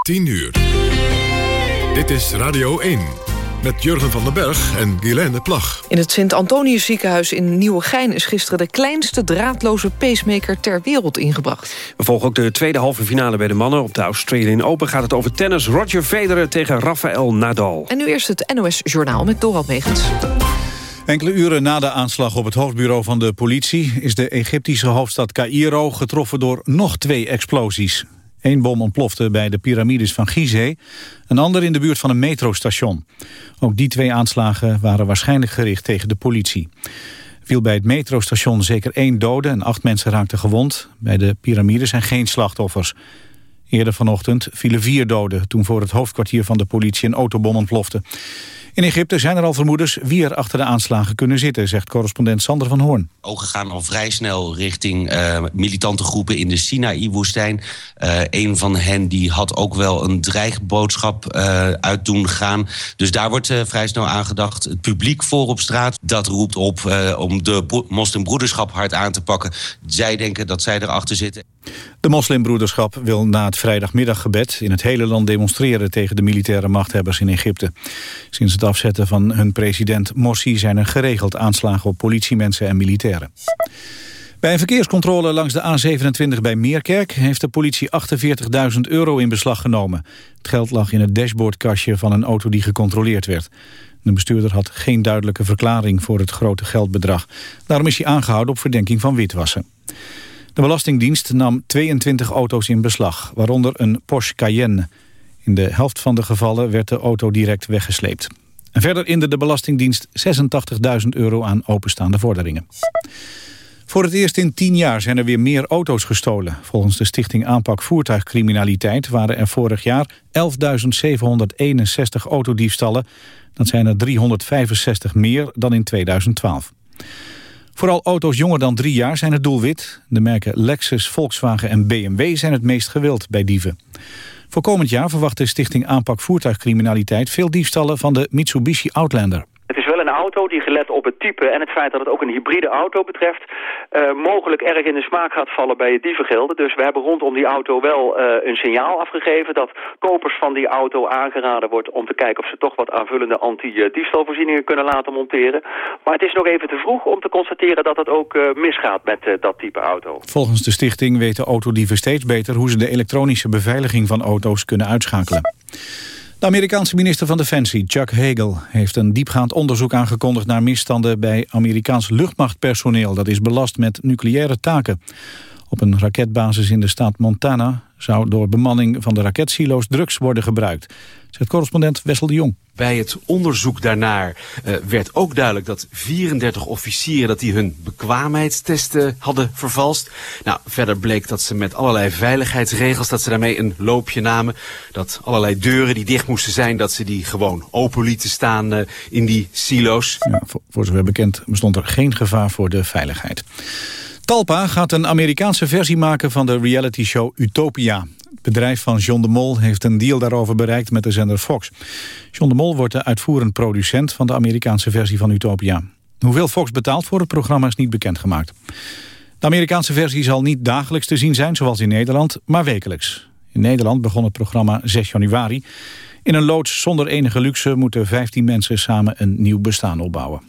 10 uur. Dit is Radio 1 met Jurgen van den Berg en Guilaine Plag. In het Sint-Antonius ziekenhuis in Nieuwegein... is gisteren de kleinste draadloze pacemaker ter wereld ingebracht. We volgen ook de tweede halve finale bij de mannen. Op de Australian Open gaat het over tennis. Roger Federer tegen Rafael Nadal. En nu eerst het NOS Journaal met Dorald Megens. Enkele uren na de aanslag op het hoofdbureau van de politie... is de Egyptische hoofdstad Cairo getroffen door nog twee explosies. Eén bom ontplofte bij de piramides van Gizeh, een ander in de buurt van een metrostation. Ook die twee aanslagen waren waarschijnlijk gericht tegen de politie. Viel bij het metrostation zeker één dode en acht mensen raakten gewond. Bij de piramides zijn geen slachtoffers. Eerder vanochtend vielen vier doden toen voor het hoofdkwartier van de politie een autobom ontplofte. In Egypte zijn er al vermoedens wie er achter de aanslagen kunnen zitten, zegt correspondent Sander van Hoorn. Ogen gaan al vrij snel richting uh, militante groepen in de Sinaï-woestijn. Uh, een van hen die had ook wel een dreigboodschap uh, uit doen gaan. Dus daar wordt vrij snel aangedacht. Het publiek voor op straat, dat roept op om de moslimbroederschap hard aan te pakken. Zij denken dat zij erachter zitten. De moslimbroederschap wil na het vrijdagmiddaggebed in het hele land demonstreren tegen de militaire machthebbers in Egypte. Sinds het afzetten van hun president Morsi zijn er geregeld aanslagen op politiemensen en militairen. Bij een verkeerscontrole langs de A27 bij Meerkerk heeft de politie 48.000 euro in beslag genomen. Het geld lag in het dashboardkastje van een auto die gecontroleerd werd. De bestuurder had geen duidelijke verklaring voor het grote geldbedrag. Daarom is hij aangehouden op verdenking van witwassen. De Belastingdienst nam 22 auto's in beslag, waaronder een Porsche Cayenne. In de helft van de gevallen werd de auto direct weggesleept. En verder inde de Belastingdienst 86.000 euro aan openstaande vorderingen. Voor het eerst in tien jaar zijn er weer meer auto's gestolen. Volgens de Stichting Aanpak Voertuigcriminaliteit waren er vorig jaar 11.761 autodiefstallen. Dat zijn er 365 meer dan in 2012. Vooral auto's jonger dan drie jaar zijn het doelwit. De merken Lexus, Volkswagen en BMW zijn het meest gewild bij dieven. Voor komend jaar verwacht de Stichting Aanpak Voertuigcriminaliteit... veel diefstallen van de Mitsubishi Outlander. Een auto die gelet op het type en het feit dat het ook een hybride auto betreft... Uh, mogelijk erg in de smaak gaat vallen bij het dievengelden. Dus we hebben rondom die auto wel uh, een signaal afgegeven... dat kopers van die auto aangeraden wordt om te kijken... of ze toch wat aanvullende anti-diefstalvoorzieningen kunnen laten monteren. Maar het is nog even te vroeg om te constateren dat het ook uh, misgaat met dat type auto. Volgens de stichting weten autodieven steeds beter... hoe ze de elektronische beveiliging van auto's kunnen uitschakelen. De Amerikaanse minister van Defensie, Chuck Hagel, heeft een diepgaand onderzoek aangekondigd naar misstanden bij Amerikaans luchtmachtpersoneel dat is belast met nucleaire taken. Op een raketbasis in de staat Montana zou door bemanning van de raketsilo's drugs worden gebruikt, zegt correspondent Wessel de Jong. Bij het onderzoek daarnaar uh, werd ook duidelijk dat 34 officieren dat die hun bekwaamheidstesten hadden vervalst. Nou, verder bleek dat ze met allerlei veiligheidsregels, dat ze daarmee een loopje namen. Dat allerlei deuren die dicht moesten zijn, dat ze die gewoon open lieten staan uh, in die silo's. Ja, voor, voor zover bekend bestond er geen gevaar voor de veiligheid. Talpa gaat een Amerikaanse versie maken van de reality-show Utopia. Het bedrijf van John de Mol heeft een deal daarover bereikt met de zender Fox. John de Mol wordt de uitvoerend producent van de Amerikaanse versie van Utopia. Hoeveel Fox betaalt voor het programma is niet bekendgemaakt. De Amerikaanse versie zal niet dagelijks te zien zijn, zoals in Nederland, maar wekelijks. In Nederland begon het programma 6 januari. In een loods zonder enige luxe moeten 15 mensen samen een nieuw bestaan opbouwen.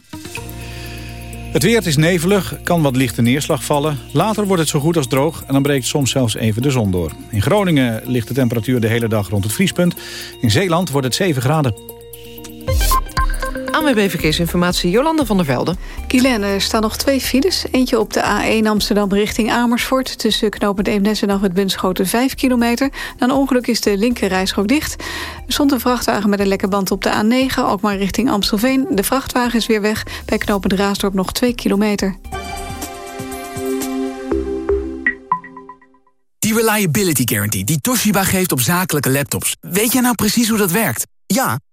Het weer is nevelig, kan wat lichte neerslag vallen. Later wordt het zo goed als droog en dan breekt soms zelfs even de zon door. In Groningen ligt de temperatuur de hele dag rond het vriespunt. In Zeeland wordt het 7 graden. ANWB Verkeersinformatie, Jolande van der Velde. Kielen, er staan nog twee files. Eentje op de A1 Amsterdam richting Amersfoort... tussen knooppunt Eemnes en af het Bunschoten 5 kilometer. Na een ongeluk is de linkerrijstrook dicht. Er stond een vrachtwagen met een lekke band op de A9... ook maar richting Amstelveen. De vrachtwagen is weer weg. Bij knooppunt Raasdorp nog 2 kilometer. Die Reliability Guarantee die Toshiba geeft op zakelijke laptops. Weet jij nou precies hoe dat werkt? Ja,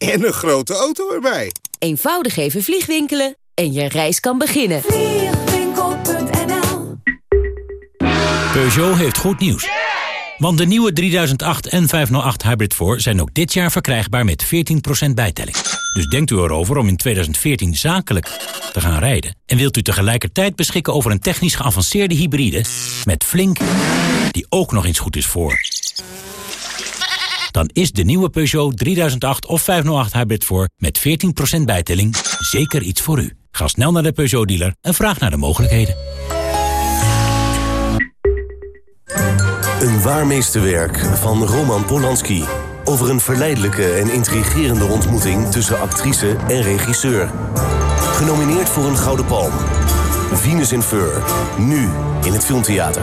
en een grote auto erbij. Eenvoudig even vliegwinkelen en je reis kan beginnen. Vliegwinkel.nl Peugeot heeft goed nieuws. Want de nieuwe 3008 en 508 Hybrid 4 zijn ook dit jaar verkrijgbaar met 14% bijtelling. Dus denkt u erover om in 2014 zakelijk te gaan rijden. En wilt u tegelijkertijd beschikken over een technisch geavanceerde hybride... met Flink, die ook nog eens goed is voor dan is de nieuwe Peugeot 3008 of 508 Hybrid voor met 14% bijtelling zeker iets voor u. Ga snel naar de Peugeot-dealer en vraag naar de mogelijkheden. Een waar meesterwerk van Roman Polanski. Over een verleidelijke en intrigerende ontmoeting tussen actrice en regisseur. Genomineerd voor een Gouden Palm. Venus in Fur. Nu in het Filmtheater.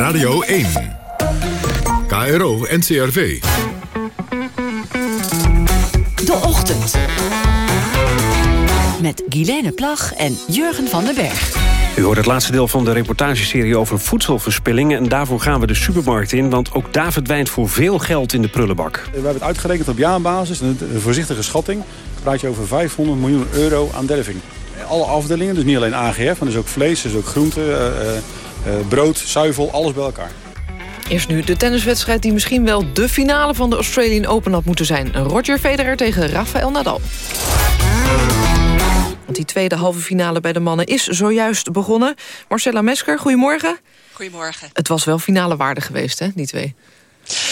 Radio 1. KRO NCRV. De Ochtend. Met Guilaine Plag en Jurgen van den Berg. U hoort het laatste deel van de reportageserie over voedselverspilling... en daarvoor gaan we de supermarkt in, want ook daar verdwijnt voor veel geld in de prullenbak. We hebben het uitgerekend op jaarbasis, een voorzichtige schatting. praat je over 500 miljoen euro aan delving. Alle afdelingen, dus niet alleen AGF, maar dus ook vlees, dus ook groenten, uh, uh, brood, zuivel, alles bij elkaar. Eerst nu de tenniswedstrijd die misschien wel de finale van de Australian Open had moeten zijn. Roger Federer tegen Rafael Nadal. Want die tweede halve finale bij de mannen is zojuist begonnen. Marcella Mesker, goedemorgen. Goedemorgen. Het was wel finale waarde geweest, hè, die twee?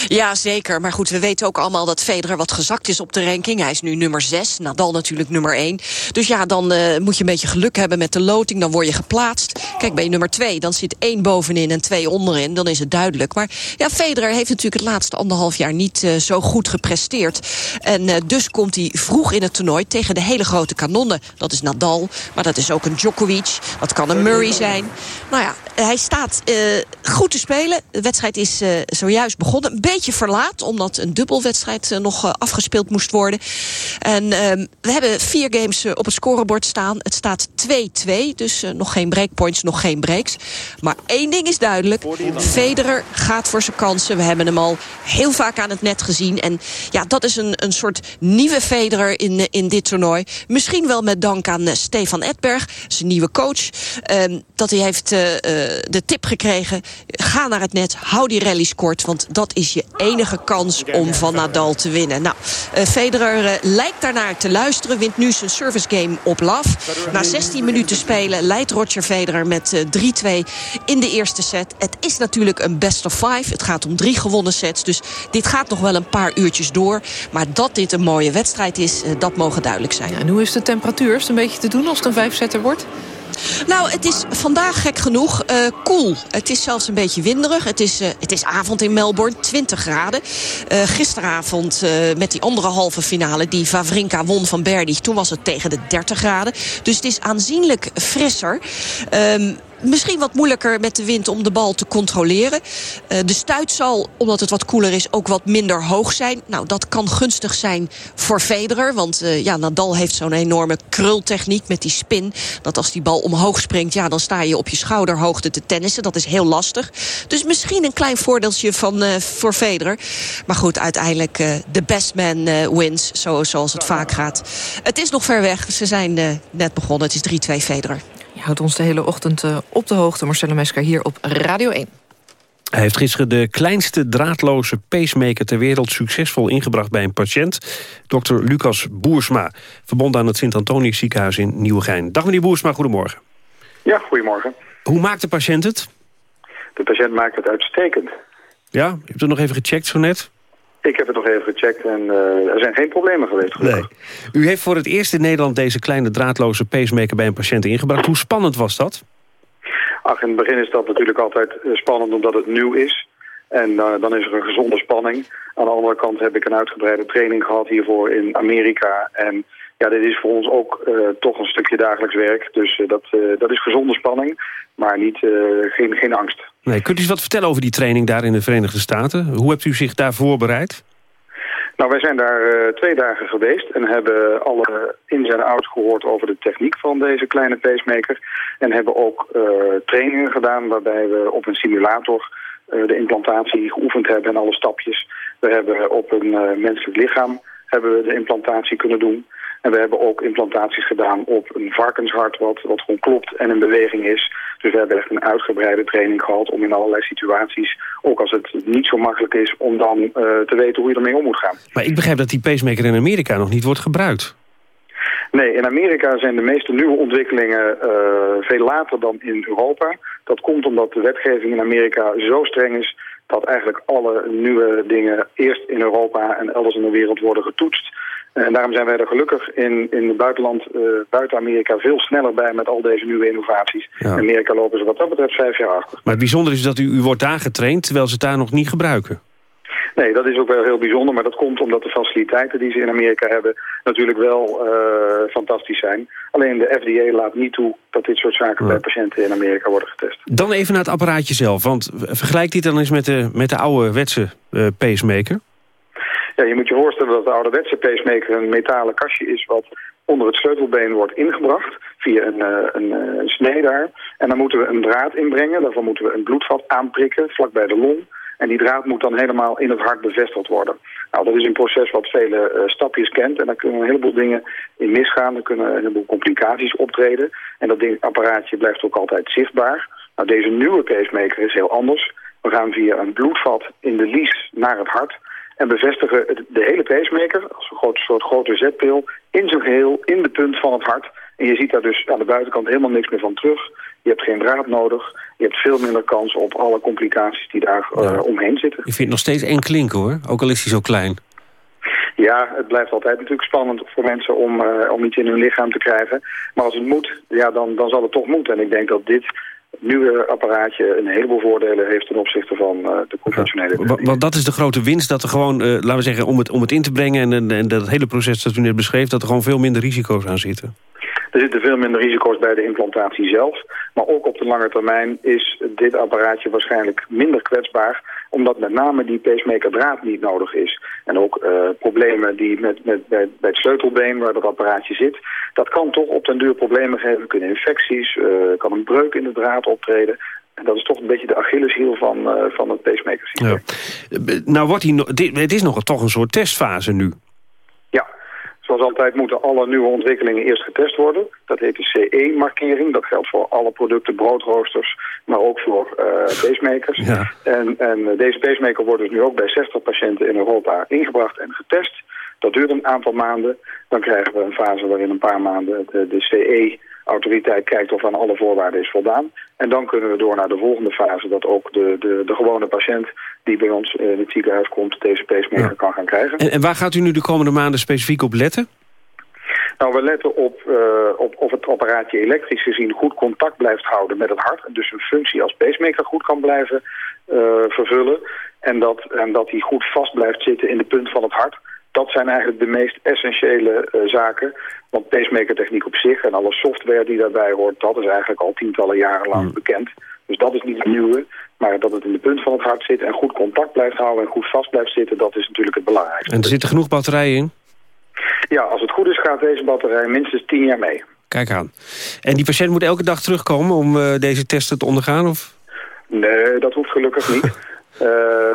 Ja, zeker. Maar goed, we weten ook allemaal dat Federer wat gezakt is op de ranking. Hij is nu nummer 6, Nadal natuurlijk nummer 1. Dus ja, dan uh, moet je een beetje geluk hebben met de loting. Dan word je geplaatst. Kijk, bij nummer 2, dan zit één bovenin en twee onderin. Dan is het duidelijk. Maar ja, Federer heeft natuurlijk het laatste anderhalf jaar niet uh, zo goed gepresteerd. En uh, dus komt hij vroeg in het toernooi tegen de hele grote kanonnen. Dat is Nadal, maar dat is ook een Djokovic. Dat kan een Murray zijn. Nou ja, hij staat goed te spelen. De wedstrijd is zojuist begonnen een beetje verlaat, omdat een dubbelwedstrijd uh, nog uh, afgespeeld moest worden. En uh, we hebben vier games uh, op het scorebord staan. Het staat 2-2, dus nog geen breakpoints, nog geen breaks. Maar één ding is duidelijk. Federer gaat voor zijn kansen. We hebben hem al heel vaak aan het net gezien. En ja, dat is een, een soort nieuwe Federer in, in dit toernooi. Misschien wel met dank aan Stefan Edberg, zijn nieuwe coach. Ehm, dat hij heeft de tip gekregen. Ga naar het net, hou die rallies kort, want dat is je enige kans om van Nadal te winnen. Nou, Federer lijkt daarnaar te luisteren. Wint nu zijn service game op laf. Na 16 minuten spelen leidt Roger Federer met uh, 3-2 in de eerste set. Het is natuurlijk een best of five. Het gaat om drie gewonnen sets. Dus dit gaat nog wel een paar uurtjes door. Maar dat dit een mooie wedstrijd is, dat mogen duidelijk zijn. En hoe is de temperatuur? Is het een beetje te doen als het een vijfzetter wordt? Nou, het is vandaag gek genoeg uh, koel. Het is zelfs een beetje winderig. Het is, uh, het is avond in Melbourne, 20 graden. Uh, gisteravond met die andere halve finale... die Vavrinka won van Berdy, toen was het tegen de 30 graden. Dus het is aanzienlijk frisser. Um, Misschien wat moeilijker met de wind om de bal te controleren. Uh, de stuit zal, omdat het wat koeler is, ook wat minder hoog zijn. Nou, dat kan gunstig zijn voor Federer. Want uh, ja, Nadal heeft zo'n enorme krultechniek met die spin. Dat als die bal omhoog springt, ja, dan sta je op je schouderhoogte te tennissen. Dat is heel lastig. Dus misschien een klein voordeeltje van, uh, voor Federer. Maar goed, uiteindelijk de best man wins, zo, zoals het vaak gaat. Het is nog ver weg. Ze zijn net begonnen. Het is 3-2 Federer. Je houdt ons de hele ochtend uh, op de hoogte, Marcella Mesker, hier op Radio 1. Hij heeft gisteren de kleinste draadloze pacemaker ter wereld succesvol ingebracht bij een patiënt. Dr. Lucas Boersma, verbonden aan het Sint-Antonius ziekenhuis in Nieuwegein. Dag meneer Boersma, goedemorgen. Ja, goedemorgen. Hoe maakt de patiënt het? De patiënt maakt het uitstekend. Ja, u hebt het nog even gecheckt zo net? Ik heb het nog even gecheckt en uh, er zijn geen problemen geweest. Gelukkig. Nee. U heeft voor het eerst in Nederland deze kleine draadloze pacemaker bij een patiënt ingebracht. Hoe spannend was dat? Ach, in het begin is dat natuurlijk altijd spannend omdat het nieuw is. En uh, dan is er een gezonde spanning. Aan de andere kant heb ik een uitgebreide training gehad hiervoor in Amerika. En ja, dit is voor ons ook uh, toch een stukje dagelijks werk. Dus dat, dat is gezonde spanning, maar niet, geen, geen angst. Nee, kunt u eens wat vertellen over die training daar in de Verenigde Staten? Hoe hebt u zich daar voorbereid? Nou, wij zijn daar twee dagen geweest en hebben alle ins en outs gehoord over de techniek van deze kleine pacemaker. En hebben ook trainingen gedaan waarbij we op een simulator de implantatie geoefend hebben en alle stapjes. We hebben op een menselijk lichaam hebben we de implantatie kunnen doen. En we hebben ook implantaties gedaan op een varkenshart wat, wat gewoon klopt en in beweging is. Dus we hebben echt een uitgebreide training gehad om in allerlei situaties, ook als het niet zo makkelijk is, om dan uh, te weten hoe je ermee om moet gaan. Maar ik begrijp dat die pacemaker in Amerika nog niet wordt gebruikt. Nee, in Amerika zijn de meeste nieuwe ontwikkelingen uh, veel later dan in Europa. Dat komt omdat de wetgeving in Amerika zo streng is dat eigenlijk alle nieuwe dingen eerst in Europa en elders in de wereld worden getoetst. En daarom zijn wij er gelukkig in, in het buitenland, uh, buiten Amerika, veel sneller bij met al deze nieuwe innovaties. Ja. In Amerika lopen ze wat dat betreft vijf jaar achter. Maar het bijzondere is dat u, u wordt daar getraind, terwijl ze het daar nog niet gebruiken. Nee, dat is ook wel heel bijzonder, maar dat komt omdat de faciliteiten die ze in Amerika hebben natuurlijk wel uh, fantastisch zijn. Alleen de FDA laat niet toe dat dit soort zaken ja. bij patiënten in Amerika worden getest. Dan even naar het apparaatje zelf, want vergelijk dit dan eens met de, met de oude wetse uh, pacemaker. Je moet je voorstellen dat de ouderwetse pacemaker een metalen kastje is... wat onder het sleutelbeen wordt ingebracht via een, een, een snee daar. En dan moeten we een draad inbrengen. Daarvan moeten we een bloedvat aanprikken, vlakbij de long. En die draad moet dan helemaal in het hart bevestigd worden. Nou, dat is een proces wat vele uh, stapjes kent. En daar kunnen een heleboel dingen in misgaan. Er kunnen een heleboel complicaties optreden. En dat ding, apparaatje blijft ook altijd zichtbaar. Nou, deze nieuwe pacemaker is heel anders. We gaan via een bloedvat in de lies naar het hart en bevestigen de hele pacemaker als een groot, soort grote zetpil in zijn geheel in de punt van het hart. En je ziet daar dus aan de buitenkant helemaal niks meer van terug. Je hebt geen draad nodig. Je hebt veel minder kans op alle complicaties die daar uh, omheen zitten. Ik vind het nog steeds één klink hoor, ook al is hij zo klein. Ja, het blijft altijd natuurlijk spannend voor mensen om, uh, om iets in hun lichaam te krijgen. Maar als het moet, ja, dan, dan zal het toch moeten. En ik denk dat dit nieuwe apparaatje een heleboel voordelen heeft ten opzichte van uh, de conventionele ja, Want dat is de grote winst, dat er gewoon, uh, laten we zeggen, om het, om het in te brengen... En, en dat hele proces dat u net beschreef, dat er gewoon veel minder risico's aan zitten. Er zitten veel minder risico's bij de implantatie zelf. Maar ook op de lange termijn is dit apparaatje waarschijnlijk minder kwetsbaar... omdat met name die pacemaker draad niet nodig is. En ook uh, problemen die met, met, bij, bij het sleutelbeen waar dat apparaatje zit... dat kan toch op den duur problemen geven. Kunnen infecties, uh, kan een breuk in de draad optreden... En dat is toch een beetje de Achilleshiel van, uh, van het pacemaker systeem. Ja. Nou wordt no dit, het is nog toch een soort testfase nu. Zoals altijd moeten alle nieuwe ontwikkelingen eerst getest worden. Dat heet de CE-markering. Dat geldt voor alle producten, broodroosters, maar ook voor uh, pacemakers. Ja. En, en deze pacemaker wordt dus nu ook bij 60 patiënten in Europa ingebracht en getest. Dat duurt een aantal maanden. Dan krijgen we een fase waarin een paar maanden de, de CE-autoriteit kijkt of aan alle voorwaarden is voldaan. En dan kunnen we door naar de volgende fase dat ook de, de, de gewone patiënt die bij ons in het ziekenhuis komt deze pacemaker ja. kan gaan krijgen. En, en waar gaat u nu de komende maanden specifiek op letten? Nou, we letten op, uh, op of het apparaatje elektrisch gezien goed contact blijft houden met het hart. En dus een functie als pacemaker goed kan blijven uh, vervullen. En dat, en dat die goed vast blijft zitten in de punt van het hart. Dat zijn eigenlijk de meest essentiële uh, zaken. Want pacemaker techniek op zich en alle software die daarbij hoort... dat is eigenlijk al tientallen jaren lang mm. bekend. Dus dat is niet het nieuwe. Maar dat het in de punt van het hart zit en goed contact blijft houden... en goed vast blijft zitten, dat is natuurlijk het belangrijkste. En er zitten genoeg batterijen in? Ja, als het goed is gaat deze batterij minstens 10 jaar mee. Kijk aan. En die patiënt moet elke dag terugkomen om uh, deze testen te ondergaan? Of? Nee, dat hoeft gelukkig niet. Uh,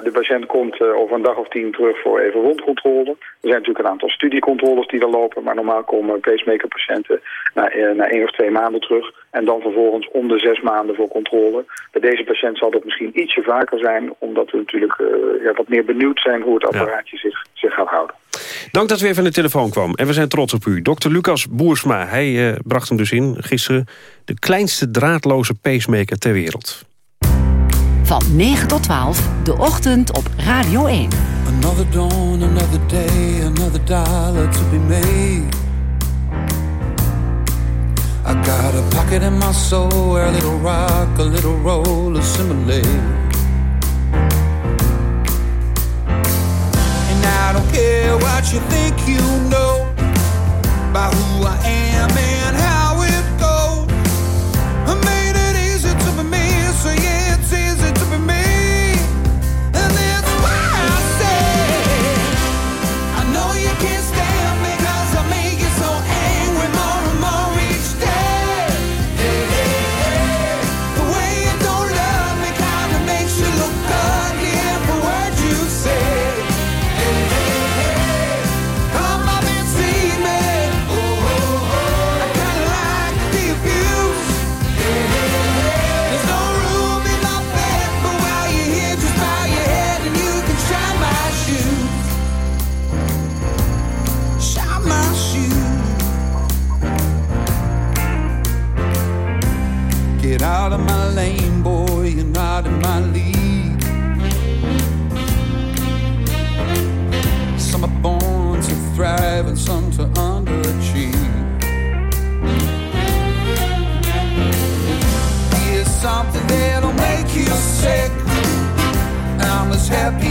de patiënt komt uh, over een dag of tien terug voor even rondcontrole. Er zijn natuurlijk een aantal studiecontroles die er lopen, maar normaal komen pacemaker-patiënten na, uh, na één of twee maanden terug. En dan vervolgens om de zes maanden voor controle. Bij deze patiënt zal dat misschien ietsje vaker zijn, omdat we natuurlijk ja, wat meer benieuwd zijn hoe het apparaatje ja. zich, zich gaat houden. Dank dat u even aan de telefoon kwam. En we zijn trots op u. Dr. Lucas Boersma, hij bracht hem dus in gisteren. De kleinste draadloze pacemaker ter wereld. Van 9 tot 12, de ochtend op Radio 1. Another dawn, another day, another dollar to be made. I got a pocket in my soul where a little rock, a little roll assimilate. And I don't care what you think you know about who I am and how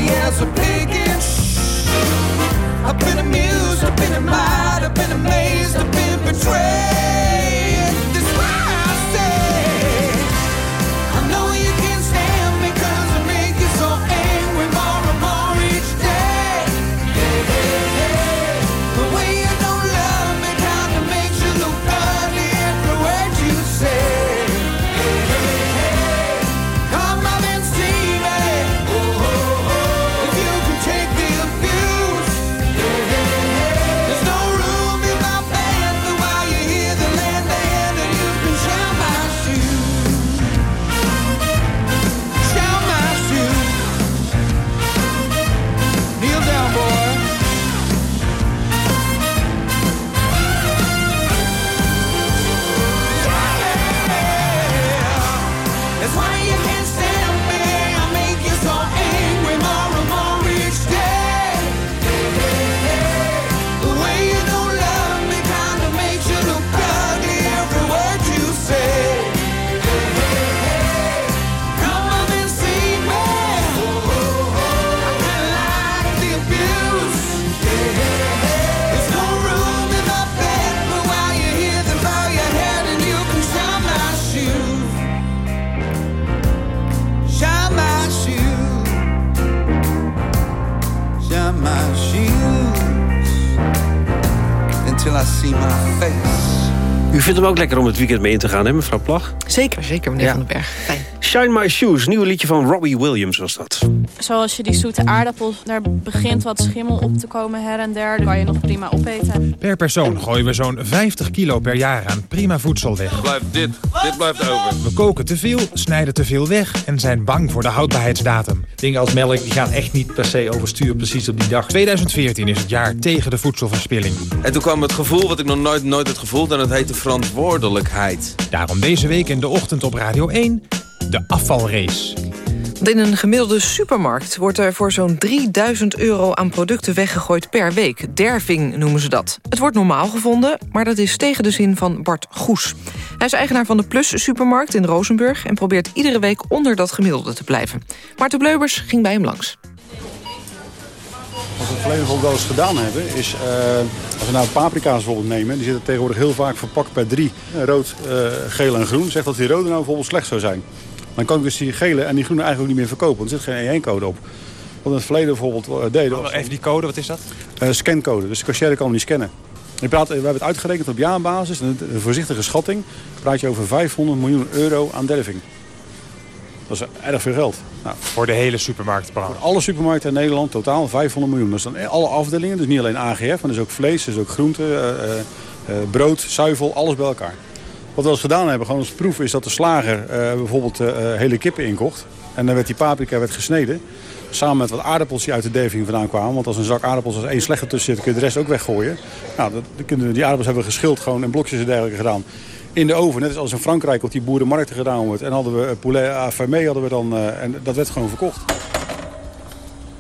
as a shh. I've been amused, I've been admired, I've been amazed, I've been betrayed. Hem ook lekker om het weekend mee in te gaan, hè, mevrouw Plag? Zeker, zeker, meneer Van den Berg. Fijn. Shine My Shoes, nieuwe liedje van Robbie Williams was dat. Zoals je die zoete aardappel, daar begint wat schimmel op te komen her en der. Die kan je nog prima opeten. Per persoon gooien we zo'n 50 kilo per jaar aan prima voedsel weg. Blijft dit, dit blijft over. We koken te veel, snijden te veel weg en zijn bang voor de houdbaarheidsdatum. Dingen als melk die gaan echt niet per se overstuur precies op die dag. 2014 is het jaar tegen de voedselverspilling. En toen kwam het gevoel wat ik nog nooit, nooit had gevoeld en dat heette verantwoordelijkheid. Daarom deze week in de ochtend op Radio 1 de afvalrace. Want In een gemiddelde supermarkt wordt er voor zo'n 3000 euro aan producten weggegooid per week. Derving noemen ze dat. Het wordt normaal gevonden, maar dat is tegen de zin van Bart Goes. Hij is eigenaar van de Plus supermarkt in Rozenburg... en probeert iedere week onder dat gemiddelde te blijven. Maarten Bleubers ging bij hem langs. Wat we verleden bijvoorbeeld wel eens gedaan hebben, is eh, als we nou paprika's bijvoorbeeld nemen, die zitten tegenwoordig heel vaak verpakt per drie. Eh, Rood, eh, geel en groen. Zegt dat die rode nou bijvoorbeeld slecht zou zijn. Dan kan ik dus die gele en die groene eigenlijk ook niet meer verkopen, want er zit geen E1-code op. Wat we in het verleden bijvoorbeeld eh, deden. was- Even die code, wat is dat? eh, scancode, dus de cashier kan hem niet scannen. Je praat, we hebben het uitgerekend op jaarbasis, een, een voorzichtige schatting. praat je over 500 miljoen euro aan derving. Dat is erg veel geld. Nou, Voor de hele supermarktbranche. alle supermarkten in Nederland totaal 500 miljoen. Dat is dan alle afdelingen, dus niet alleen AGF, maar dus ook vlees, dus ook groente, eh, eh, eh, brood, zuivel, alles bij elkaar. Wat we eens gedaan hebben, gewoon als proef, is dat de slager eh, bijvoorbeeld eh, eh, hele kippen inkocht. En dan werd die paprika werd gesneden. Samen met wat aardappels die uit de derving vandaan kwamen. Want als een zak aardappels als één slechte tussen zit, kun je de rest ook weggooien. Nou, dat, die aardappels hebben we geschild gewoon in blokjes en dergelijke gedaan. In de oven, net als in Frankrijk op die boerenmarkten gedaan wordt. En hadden we poulet à fermé hadden we dan, en dat werd gewoon verkocht.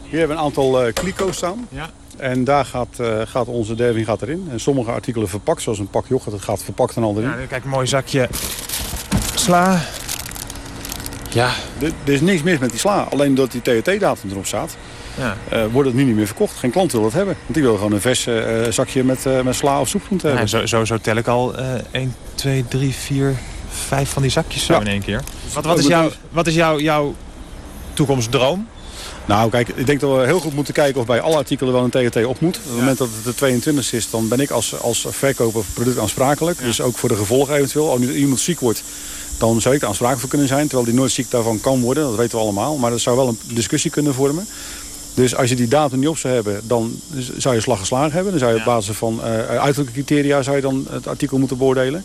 Hier hebben we een aantal kliko's staan. Ja. En daar gaat, uh, gaat onze derving gaat erin. En sommige artikelen verpakt, zoals een pak yoghurt, dat gaat verpakt en al erin. Ja, kijk, mooi zakje sla. Ja. Er, er is niks mis met die sla. Alleen dat die THT-datum erop staat, ja. uh, wordt het nu niet meer verkocht. Geen klant wil dat hebben. Want die wil gewoon een vers uh, zakje met, uh, met sla of soepgroente hebben. Ja, zo, zo, zo tel ik al 1, 2, 3, 4, 5 van die zakjes zo ja. in één keer. Wat, wat is, jouw, wat is jouw, jouw toekomstdroom? Nou, kijk, ik denk dat we heel goed moeten kijken of bij alle artikelen wel een THT op moet. Op het moment dat het de 22 is, dan ben ik als, als verkoper product aansprakelijk. Dus ook voor de gevolgen eventueel. Als iemand ziek wordt, dan zou ik er aansprakelijk voor kunnen zijn. Terwijl die nooit ziek daarvan kan worden, dat weten we allemaal. Maar dat zou wel een discussie kunnen vormen. Dus als je die datum niet op zou hebben, dan zou je slag geslagen hebben. Dan zou je op basis van uh, uiterlijke criteria zou je dan het artikel moeten beoordelen.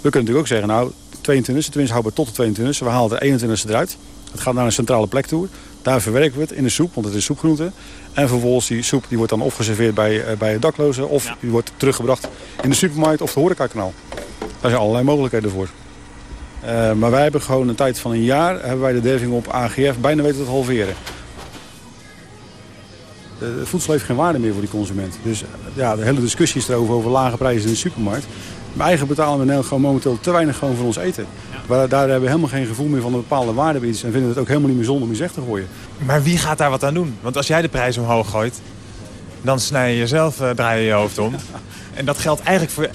We kunnen natuurlijk ook zeggen, nou, 22 tenminste houden we tot de 22 We halen de 21 eruit. Het gaat naar een centrale plek toe. Daar verwerken we het in de soep, want het is soepgroente. En vervolgens die soep die wordt dan of geserveerd bij, uh, bij daklozen... of ja. die wordt teruggebracht in de supermarkt of de horecakanaal. Daar zijn allerlei mogelijkheden voor. Uh, maar wij hebben gewoon een tijd van een jaar... hebben wij de derving op AGF bijna weten te halveren. Het voedsel heeft geen waarde meer voor die consument. Dus ja, de hele discussie is erover over lage prijzen in de supermarkt. Maar eigenlijk betalen we Nederland gewoon momenteel te weinig gewoon voor ons eten. Ja. Daar hebben we helemaal geen gevoel meer van een bepaalde waarde bij iets. En vinden het ook helemaal niet meer zonde om iets weg te gooien. Maar wie gaat daar wat aan doen? Want als jij de prijs omhoog gooit, dan snij je jezelf, uh, draai je je hoofd om. En dat geldt eigenlijk voor,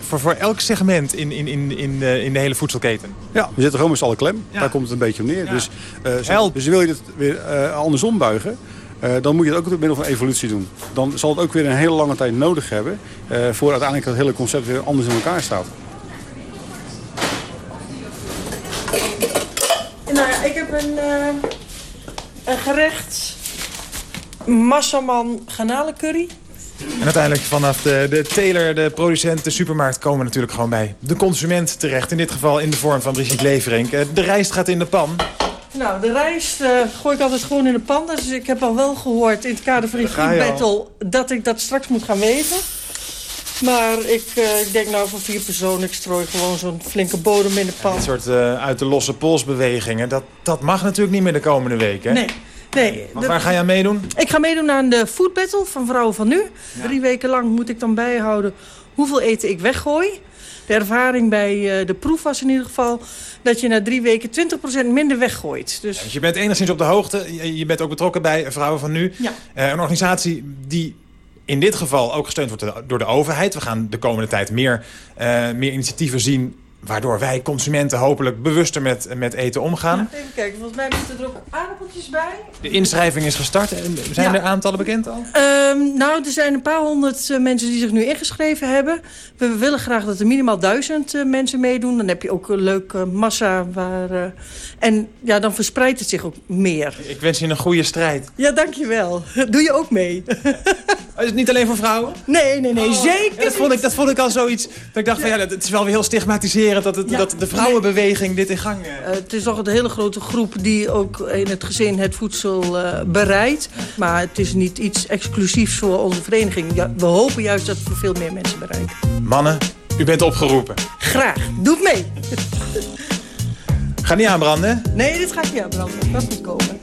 voor, voor elk segment in, in, in, in, de, in de hele voedselketen. Ja, we zitten gewoon met z'n allen klem. Ja. Daar komt het een beetje op neer. Ja. Dus, uh, zo, dus wil je het weer uh, andersom buigen... Uh, dan moet je het ook door middel van evolutie doen. Dan zal het ook weer een hele lange tijd nodig hebben... Uh, voor uiteindelijk het hele concept weer anders in elkaar staat. Nou ja, ik heb een, uh, een gerecht... Massaman garnalencurry. En uiteindelijk vanaf de, de teler, de producent, de supermarkt... komen we natuurlijk gewoon bij de consument terecht. In dit geval in de vorm van Brigitte Leverink. De rijst gaat in de pan. Nou, de rijst uh, gooi ik altijd gewoon in de pan. Dus ik heb al wel gehoord in het kader van die food battle... dat ik dat straks moet gaan wegen. Maar ik, uh, ik denk nou voor vier personen... ik strooi gewoon zo'n flinke bodem in de pan. Een soort uh, uit de losse polsbewegingen... Dat, dat mag natuurlijk niet meer de komende weken. Nee. Nee, waar ga je aan meedoen? Ik ga meedoen aan de food battle van Vrouwen van Nu. Ja. Drie weken lang moet ik dan bijhouden hoeveel eten ik weggooi. De ervaring bij uh, de proef was in ieder geval dat je na drie weken 20% minder weggooit. Dus... Ja, je bent enigszins op de hoogte. Je, bent ook betrokken bij Vrouwen van Nu. Ja. Uh, een organisatie die in dit geval ook gesteund wordt door de overheid. We gaan de komende tijd meer, uh, meer initiatieven zien waardoor wij consumenten hopelijk bewuster met, met eten omgaan. Ja, even kijken, volgens mij moeten er ook aardappeltjes bij. De inschrijving is gestart. Zijn ja. er aantallen bekend al? Um, nou, er zijn een paar honderd uh, mensen die zich nu ingeschreven hebben. We willen graag dat er minimaal duizend uh, mensen meedoen. Dan heb je ook een leuke massa. Waar, uh, en ja, dan verspreidt het zich ook meer. Ik wens je een goede strijd. Ja, dankjewel. Doe je ook mee. Is het niet alleen voor vrouwen? Nee, nee, nee, oh, zeker ja, dat, vond ik, dat vond ik al zoiets. Dat ik dacht, van, ja, het is wel weer heel stigmatiserend... dat, het, ja. dat de vrouwenbeweging dit in gang... Uh... Het is toch een hele grote groep die ook in het gezin het voedsel uh, bereidt. Maar het is niet iets exclusiefs voor onze vereniging. Ja, we hopen juist dat we veel meer mensen bereiken. Mannen, u bent opgeroepen. Graag, doe het mee. Ga niet aanbranden? Nee, dit gaat niet aanbranden. Dat moet komen.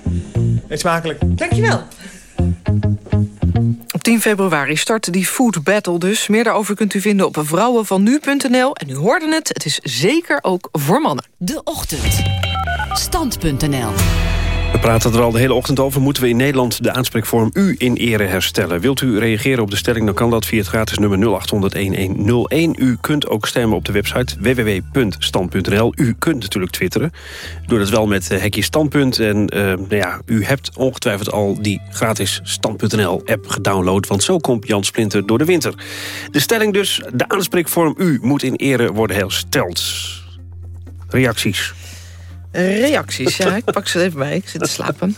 Eet smakelijk. Dankjewel. Op 10 februari start die Food Battle dus. Meer daarover kunt u vinden op vrouwenvannu.nl. En u hoorde het, het is zeker ook voor mannen. De Ochtend. Stand.nl we praten er al de hele ochtend over. Moeten we in Nederland de aanspreekvorm u in ere herstellen? Wilt u reageren op de stelling, dan kan dat via het gratis nummer 0800-1101. U kunt ook stemmen op de website www.stand.nl. U kunt natuurlijk twitteren. Doe dat wel met hekje standpunt. En uh, nou ja, u hebt ongetwijfeld al die gratis stand.nl-app gedownload. Want zo komt Jan Splinter door de winter. De stelling dus, de aanspreekvorm u moet in ere worden hersteld. Reacties? Reacties, ja, ik pak ze even bij. Ik zit te slapen.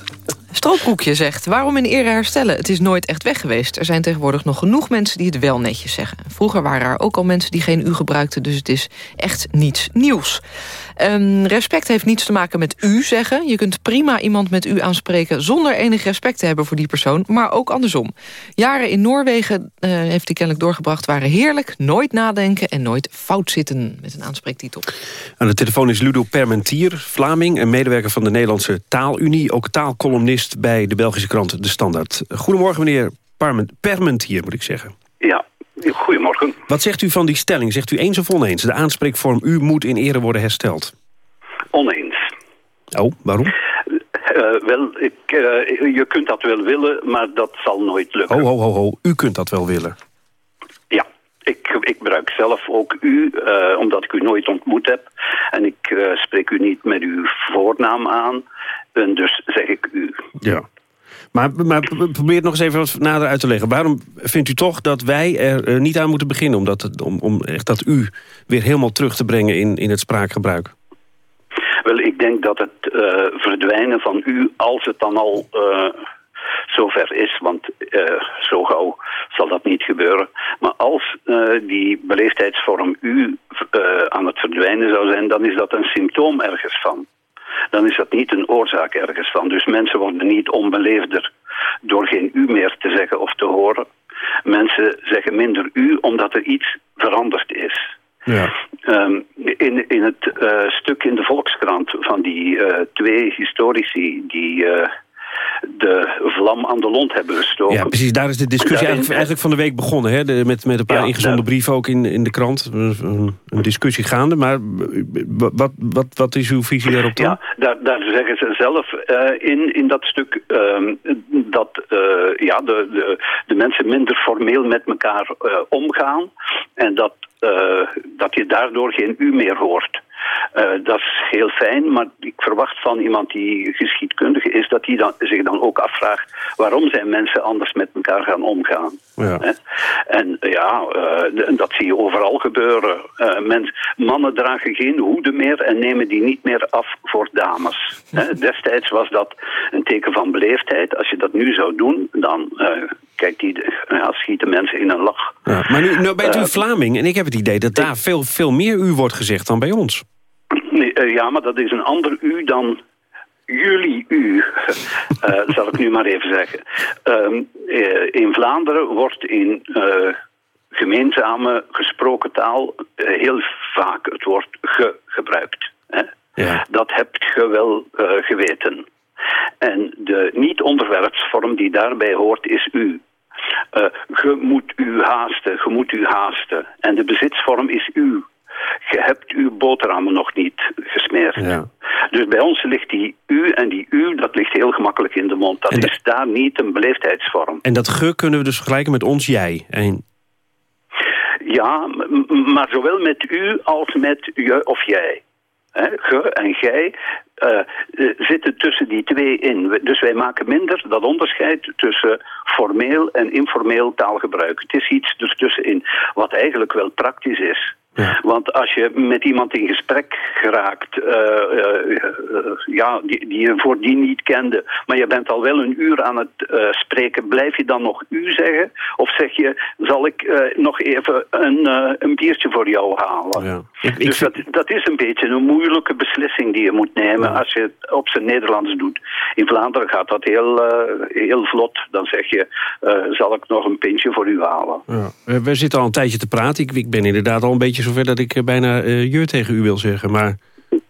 Stroophoekje zegt, waarom in ere herstellen? Het is nooit echt weg geweest. Er zijn tegenwoordig nog genoeg mensen die het wel netjes zeggen. Vroeger waren er ook al mensen die geen u gebruikten... dus het is echt niets nieuws. Ehm, respect heeft niets te maken met u zeggen. Je kunt prima iemand met u aanspreken... zonder enig respect te hebben voor die persoon, maar ook andersom. Jaren in Noorwegen, uh, heeft hij kennelijk doorgebracht... waren heerlijk, nooit nadenken en nooit fout zitten... met een aanspreektitel. Aan de telefoon is Ludo Permentier, Vlaming... en medewerker van de Nederlandse Taalunie... ook taalcolumnist bij de Belgische krant De Standaard. Goedemorgen, meneer Permentier, moet ik zeggen. Ja, Goedemorgen. Wat zegt u van die stelling? Zegt u eens of oneens? De aanspreekvorm u moet in ere worden hersteld. Oneens. Oh, waarom? Uh, wel, ik, uh, je kunt dat wel willen, maar dat zal nooit lukken. Ho, ho, ho, ho. U kunt dat wel willen. Ik, ik gebruik zelf ook u, uh, omdat ik u nooit ontmoet heb. En ik spreek u niet met uw voornaam aan. En dus zeg ik u. Ja. Maar, maar probeer het nog eens even wat nader uit te leggen. Waarom vindt u toch dat wij er uh, niet aan moeten beginnen... Om, dat, om, om echt dat u weer helemaal terug te brengen in, in het spraakgebruik? Wel, ik denk dat het uh, verdwijnen van u, als het dan al uh, zover is... want zo gauw zal dat niet gebeuren... maar als die beleefdheidsvorm u aan het verdwijnen zou zijn... dan is dat een symptoom ergens van dan is dat niet een oorzaak ergens van. Dus mensen worden niet onbeleefder door geen u meer te zeggen of te horen. Mensen zeggen minder u omdat er iets veranderd is. Ja. Um, in, in het stuk in de Volkskrant van die twee historici die... De vlam aan de lont hebben gestoken. Ja, precies. Daar is de discussie eigenlijk, eigenlijk van de week begonnen. Hè? De, met, met een paar ja, ingezonden brieven ook in, in de krant. Een, een, discussie gaande. Maar wat, wat, wat is uw visie daarop dan? Ja, daar, daar zeggen ze zelf uh, in, in dat stuk... Uh, dat uh, ja, de, de, de mensen minder formeel met elkaar omgaan. En dat, dat je daardoor geen u meer hoort. Uh, dat is heel fijn, maar ik verwacht van iemand die geschiedkundige is... dat hij dan, zich dan ook afvraagt waarom zijn mensen anders met elkaar gaan omgaan. Ja. En ja, uh, dat zie je overal gebeuren. Uh, mens, mannen dragen geen hoeden meer en nemen die niet meer af voor dames. Destijds was dat een teken van beleefdheid. Als je dat nu zou doen, dan kijk, die, ja, schieten mensen in een lach. Ja, maar nu, nu bent u Vlaming en ik heb het idee dat daar veel, veel meer u wordt gezegd dan bij ons. Nee, uh, ja, maar dat is een ander u dan jullie u, uh, zal ik nu maar even zeggen. Uh, in Vlaanderen wordt in gemeenzame gesproken taal heel vaak het woord ge gebruikt. Hè? Ja. Dat hebt ge wel geweten. En de niet-onderwerpsvorm die daarbij hoort is u. Uh, ge moet u haasten, ge moet u haasten. En de bezitsvorm is u. Je hebt uw boterhammen nog niet gesmeerd. Ja. Dus bij ons ligt die u en die u, dat ligt heel gemakkelijk in de mond. Dat, dat... is daar niet een beleefdheidsvorm. En dat ge kunnen we dus vergelijken met ons jij. En... Ja, maar zowel met u als met je of jij. He, ge en gij uh, zitten tussen die twee in. Dus wij maken minder dat onderscheid tussen formeel en informeel taalgebruik. Het is iets ertussenin, wat eigenlijk wel praktisch is. Ja. Want als je met iemand in gesprek geraakt, uh, uh, uh, ja, die, die je voordien niet kende, maar je bent al wel een uur aan het spreken, blijf je dan nog u zeggen? Of zeg je, zal ik nog even een, een biertje voor jou halen? Ja. Ik, ik dus vind... dat, dat is een beetje een moeilijke beslissing die je moet nemen ja. als je het op zijn Nederlands doet. In Vlaanderen gaat dat heel, heel vlot. Dan zeg je, zal ik nog een pintje voor u halen? Ja. We zitten al een tijdje te praten. Ik, ik ben inderdaad al een beetje zover dat ik bijna uh, je tegen u wil zeggen, maar...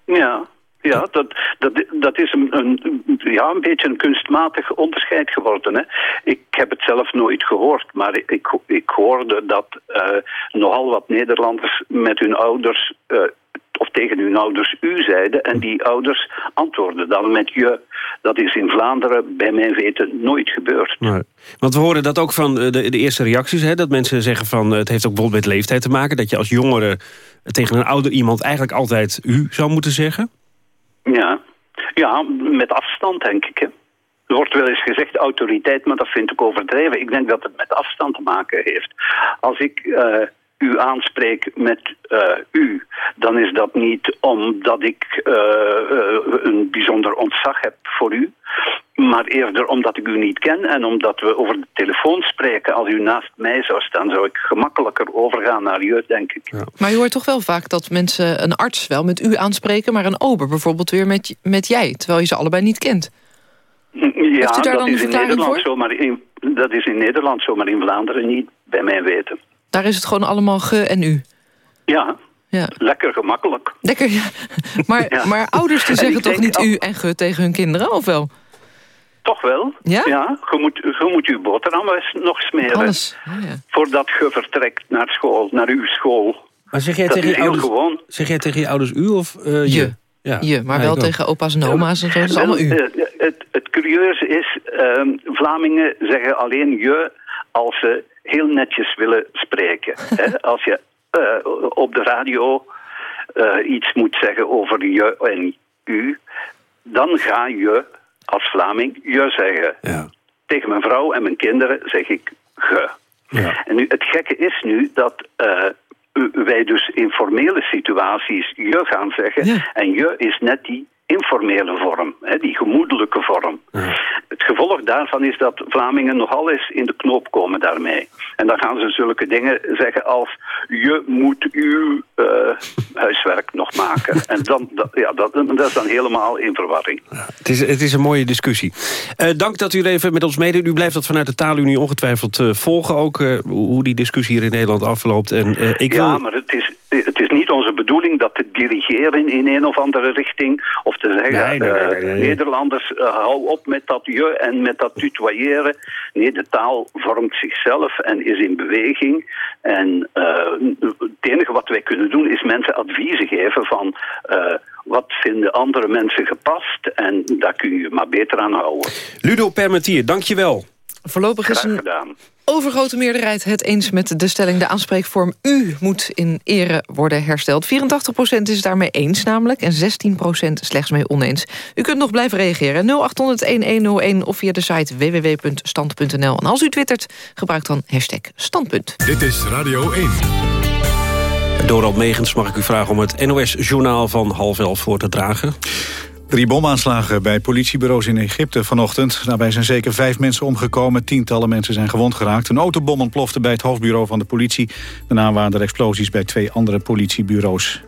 Ja, ja dat, dat, dat is een, een, ja, een beetje een kunstmatig onderscheid geworden. Hè. Ik heb het zelf nooit gehoord, maar ik, ik hoorde dat uh, nogal wat Nederlanders met hun ouders... Uh, of tegen hun ouders u zeiden. En die ouders antwoorden dan met je. Dat is in Vlaanderen bij mijn weten nooit gebeurd. Want we horen dat ook van de, de eerste reacties. Hè, dat mensen zeggen van het heeft ook bijvoorbeeld met leeftijd te maken. Dat je als jongere tegen een ouder iemand eigenlijk altijd u zou moeten zeggen. Ja, ja met afstand denk ik. Hè. Er wordt wel eens gezegd autoriteit, maar dat vind ik overdreven. Ik denk dat het met afstand te maken heeft. Als ik... Uh, u aanspreek met uh, u, dan is dat niet omdat ik uh, uh, een bijzonder ontzag heb voor u. maar eerder omdat ik u niet ken en omdat we over de telefoon spreken. Als u naast mij zou staan, zou ik gemakkelijker overgaan naar je, denk ik. Maar je hoort toch wel vaak dat mensen een arts wel met u aanspreken... maar een ober bijvoorbeeld weer met, met jij, terwijl je ze allebei niet kent. Ja, dat is in Nederland voor? zo, maar in, dat is in Nederland zo, maar in Vlaanderen niet, bij mijn weten. Daar is het gewoon allemaal ge en u. Ja, Ja. lekker gemakkelijk. Lekker, ja. Maar, Ja. maar ouders die En zeggen toch niet ook- u en ge tegen hun kinderen, of wel? Toch wel? Ja? je, moet, je moet je boterhammen eens nog smeren. Alles. Voordat je vertrekt naar school, naar uw school. Maar zeg jij, dat tegen is je, heel ouders, gewoon. zeg jij tegen je ouders u of eh, je? Ja. Je, maar Ja, wel tegen opa's en oma's en zo. Dat is allemaal u. Wel, eh, het, het curieuze is, ehm, Vlamingen zeggen alleen je als ze heel netjes willen spreken. Als je eh, op de radio eh, iets moet zeggen over je en u, dan ga je als Vlaming je zeggen. Tegen mijn vrouw en mijn kinderen zeg ik ge. En nu, het gekke is nu dat eh, wij dus in formele situaties je gaan zeggen. En je is net die informele vorm, hè, die gemoedelijke vorm. Het gevolg daarvan is dat Vlamingen nogal eens in de knoop komen daarmee. En dan gaan ze zulke dingen zeggen als... je moet uw eh, huiswerk nog maken. En dan, dat, ja, dat, dat is dan helemaal in verwarring. Het is, het is een mooie discussie. Eh, dank dat u er even met ons meedoet. U blijft dat vanuit de taalunie ongetwijfeld eh, volgen. Ook hoe die discussie hier in Nederland afloopt. En, ik wil... Ja, maar het is, het is niet onze bedoeling dat te dirigeren in een of andere richting. Of te zeggen, Nee, nee, nee, nee, eh. Nederlanders, eh, hou op met dat je en met dat tutoyeren. Nee, de taal vormt zichzelf en is in beweging. En eh, het enige wat wij kunnen doen is mensen adviezen geven van... eh, wat vinden andere mensen gepast en daar kun je maar beter aan houden. Ludo Permentier, dank je wel. Voorlopig is een gedaan. overgrote meerderheid het eens met de stelling... de aanspreekvorm u moet in ere worden hersteld. 84% is het daarmee eens namelijk en 16% slechts mee oneens. U kunt nog blijven reageren. 0800-1101 of via de site www.stand.nl. En als u twittert, gebruik dan hashtag standpunt. Dit is Radio 1. Dorald Megens mag ik u vragen om het NOS-journaal van half elf voor te dragen. Drie bomaanslagen bij politiebureaus in Egypte vanochtend. Daarbij zijn zeker vijf mensen omgekomen. Tientallen mensen zijn gewond geraakt. Een autobom ontplofte bij het hoofdbureau van de politie. Daarna waren er explosies bij twee andere politiebureaus.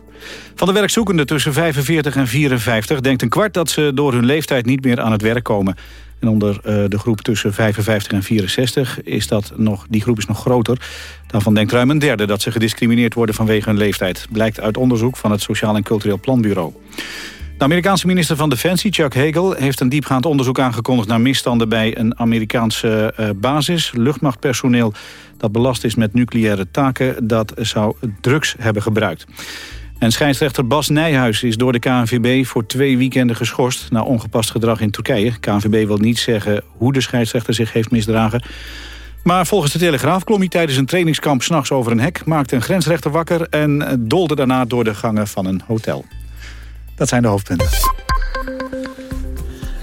Van de werkzoekenden tussen 45 en 54 denkt een kwart dat ze door hun leeftijd niet meer aan het werk komen. En onder eh, de groep tussen 55 en 64 is dat nog, die groep is nog groter. Daarvan denkt ruim een derde dat ze gediscrimineerd worden vanwege hun leeftijd. Blijkt uit onderzoek van het Sociaal en Cultureel Planbureau. De Amerikaanse minister van Defensie, Chuck Hagel... heeft een diepgaand onderzoek aangekondigd naar misstanden... bij een Amerikaanse eh, basis, luchtmachtpersoneel... dat belast is met nucleaire taken, dat zou drugs hebben gebruikt. En scheidsrechter Bas Nijhuis is door de KNVB voor twee weekenden geschorst... na ongepast gedrag in Turkije. KNVB wil niet zeggen hoe de scheidsrechter zich heeft misdragen... Maar volgens de Telegraaf klom hij tijdens een trainingskamp... s'nachts over een hek, maakte een grensrechter wakker... en eh, doolde daarna door de gangen van een hotel. Dat zijn de hoofdpunten.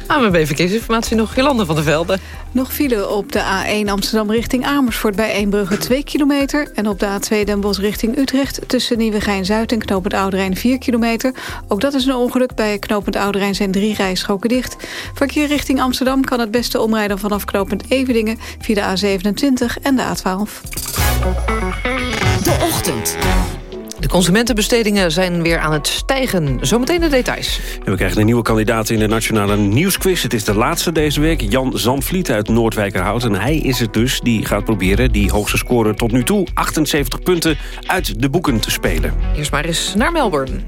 ANWB Verkeersinformatie nog, Jolanda van der Velde. Nog file op de A1 Amsterdam richting Amersfoort bij Eembrugge 2 kilometer. En op de A2 Den Bosch richting Utrecht tussen Nieuwegein-Zuid en Knopend Ouderijn 4 kilometer. Ook dat is een ongeluk. Bij Knopend Ouderijn zijn drie rijstroken dicht. Verkeer richting Amsterdam kan het beste omrijden vanaf Knopend Evedingen... via de A27 en de A12. De ochtend. De consumentenbestedingen zijn weer aan het stijgen. Zometeen de details. En we krijgen een nieuwe kandidaat in de Nationale Nieuwsquiz. Het is de laatste deze week, Jan Zandvliet uit Noordwijkerhout. En hij is het dus die gaat proberen die hoogste score tot nu toe... 78 punten uit de boeken te spelen. Eerst maar eens naar Melbourne.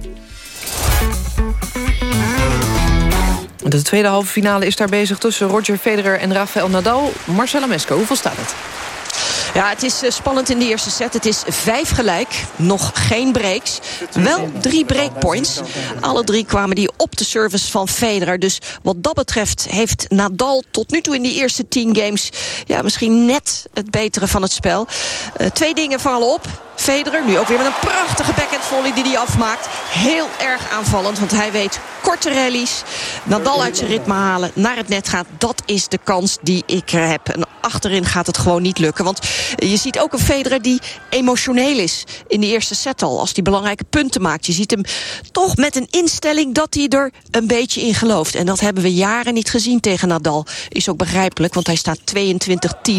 De tweede halve finale is daar bezig tussen Roger Federer en Rafael Nadal. Marcella Mesco, hoeveel staat het? Ja, het is eh, spannend in de eerste set. Het is vijf gelijk. Nog geen breaks. Wel drie breakpoints. Alle drie kwamen die op de service van Federer. Dus wat dat betreft heeft Nadal tot nu toe in die eerste tien games... ja, misschien net het betere van het spel. Eh, twee dingen vallen op. Federer nu ook weer met een prachtige backhand volley die hij afmaakt. Heel erg aanvallend, want hij weet korte rallies. Nadal uit zijn ritme halen, naar het net gaat. Dat is de kans die ik heb. En achterin gaat het gewoon niet lukken. Want je ziet ook een Federer die emotioneel is in de eerste set al. Als hij belangrijke punten maakt. Je ziet hem toch met een instelling dat hij er een beetje in gelooft. En dat hebben we jaren niet gezien tegen Nadal. Is ook begrijpelijk, want hij staat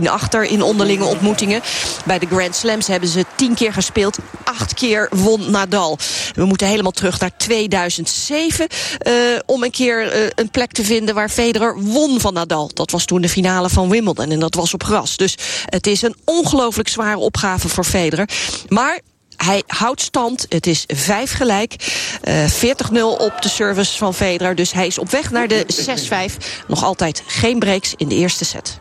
22-10 achter in onderlinge ontmoetingen. Bij de Grand Slams hebben ze tien keer gespeeld. Acht keer won Nadal. We moeten helemaal terug naar 2007... Uh, om een keer uh, een plek te vinden waar Federer won van Nadal. Dat was toen de finale van Wimbledon en dat was op gras. Dus het is een ongelooflijk zware opgave voor Federer. Maar hij houdt stand. Het is vijf gelijk. Uh, 40-0 op de service van Federer. Dus hij is op weg naar de 6-5. Nog altijd geen breaks in de eerste set.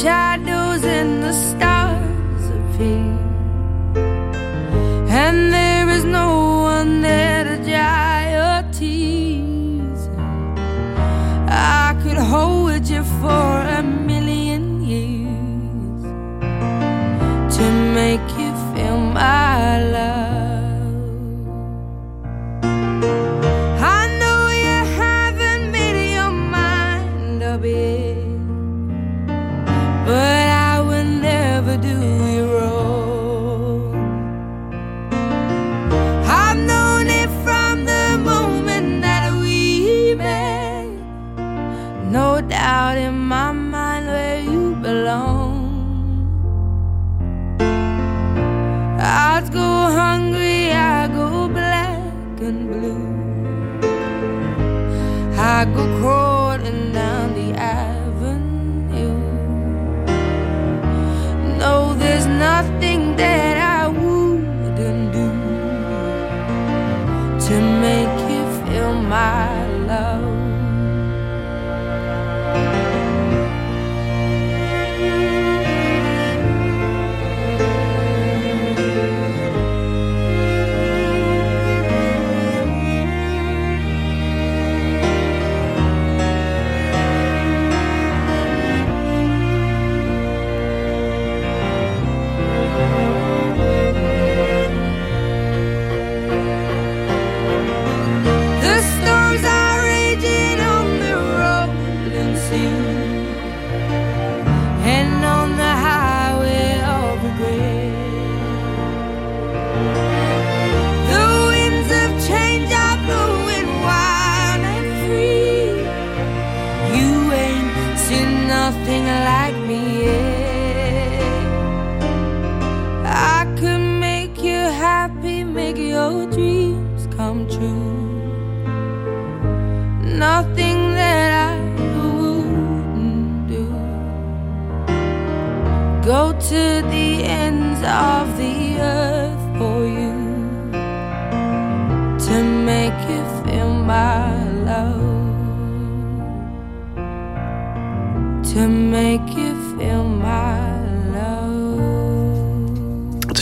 Shadows and the stars appear of the earth for you to make you feel my love. To make you feel my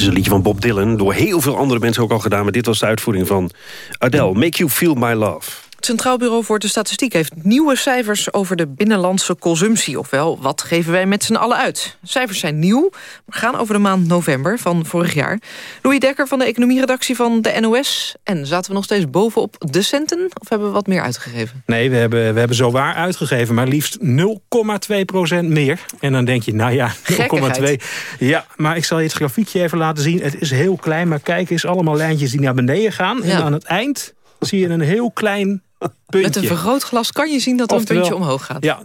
is een liedje van Bob Dylan, door heel veel andere mensen ook al gedaan... maar dit was de uitvoering van Adele, Make You Feel My Love. Het Centraal Bureau voor de Statistiek heeft nieuwe cijfers over de binnenlandse consumptie. Ofwel, wat geven wij met z'n allen uit? Cijfers zijn nieuw, maar gaan over de maand november van vorig jaar. Louis Dekker van de economieredactie van de NOS. En zaten we nog steeds bovenop de centen? Of hebben we wat meer uitgegeven? Nee, we hebben, we hebben zo waar uitgegeven, maar liefst 0,2% meer. En dan denk je, nou ja, 0,2. Ja, maar ik zal je het grafiekje even laten zien. Het is heel klein, maar kijk eens, allemaal lijntjes die naar beneden gaan. En aan het eind zie je een heel klein Met een vergrootglas kan je zien dat er een puntje omhoog gaat. Ja,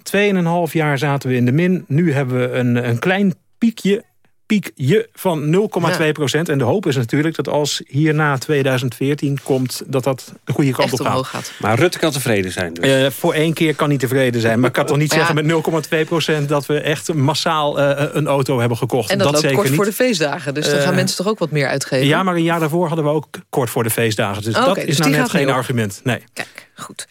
2,5 jaar zaten we in de min. Nu hebben we een, een klein piekje piekje van 0,2 procent. En de hoop is natuurlijk dat als hierna 2014 komt... dat dat de goede kant op gaat. gaat. Maar Rutte kan tevreden zijn dus. Uh, voor één keer kan hij tevreden zijn. Maar ik kan toch niet zeggen met 0,2 procent... dat we echt massaal uh, een auto hebben gekocht. En dat, dat loopt kort niet. voor de feestdagen. Dus dan gaan uh, mensen toch ook wat meer uitgeven? Ja, maar een jaar daarvoor hadden we ook kort voor de feestdagen. Dus okay, dat is dus nou net geen argument. Nee. Kijk, goed.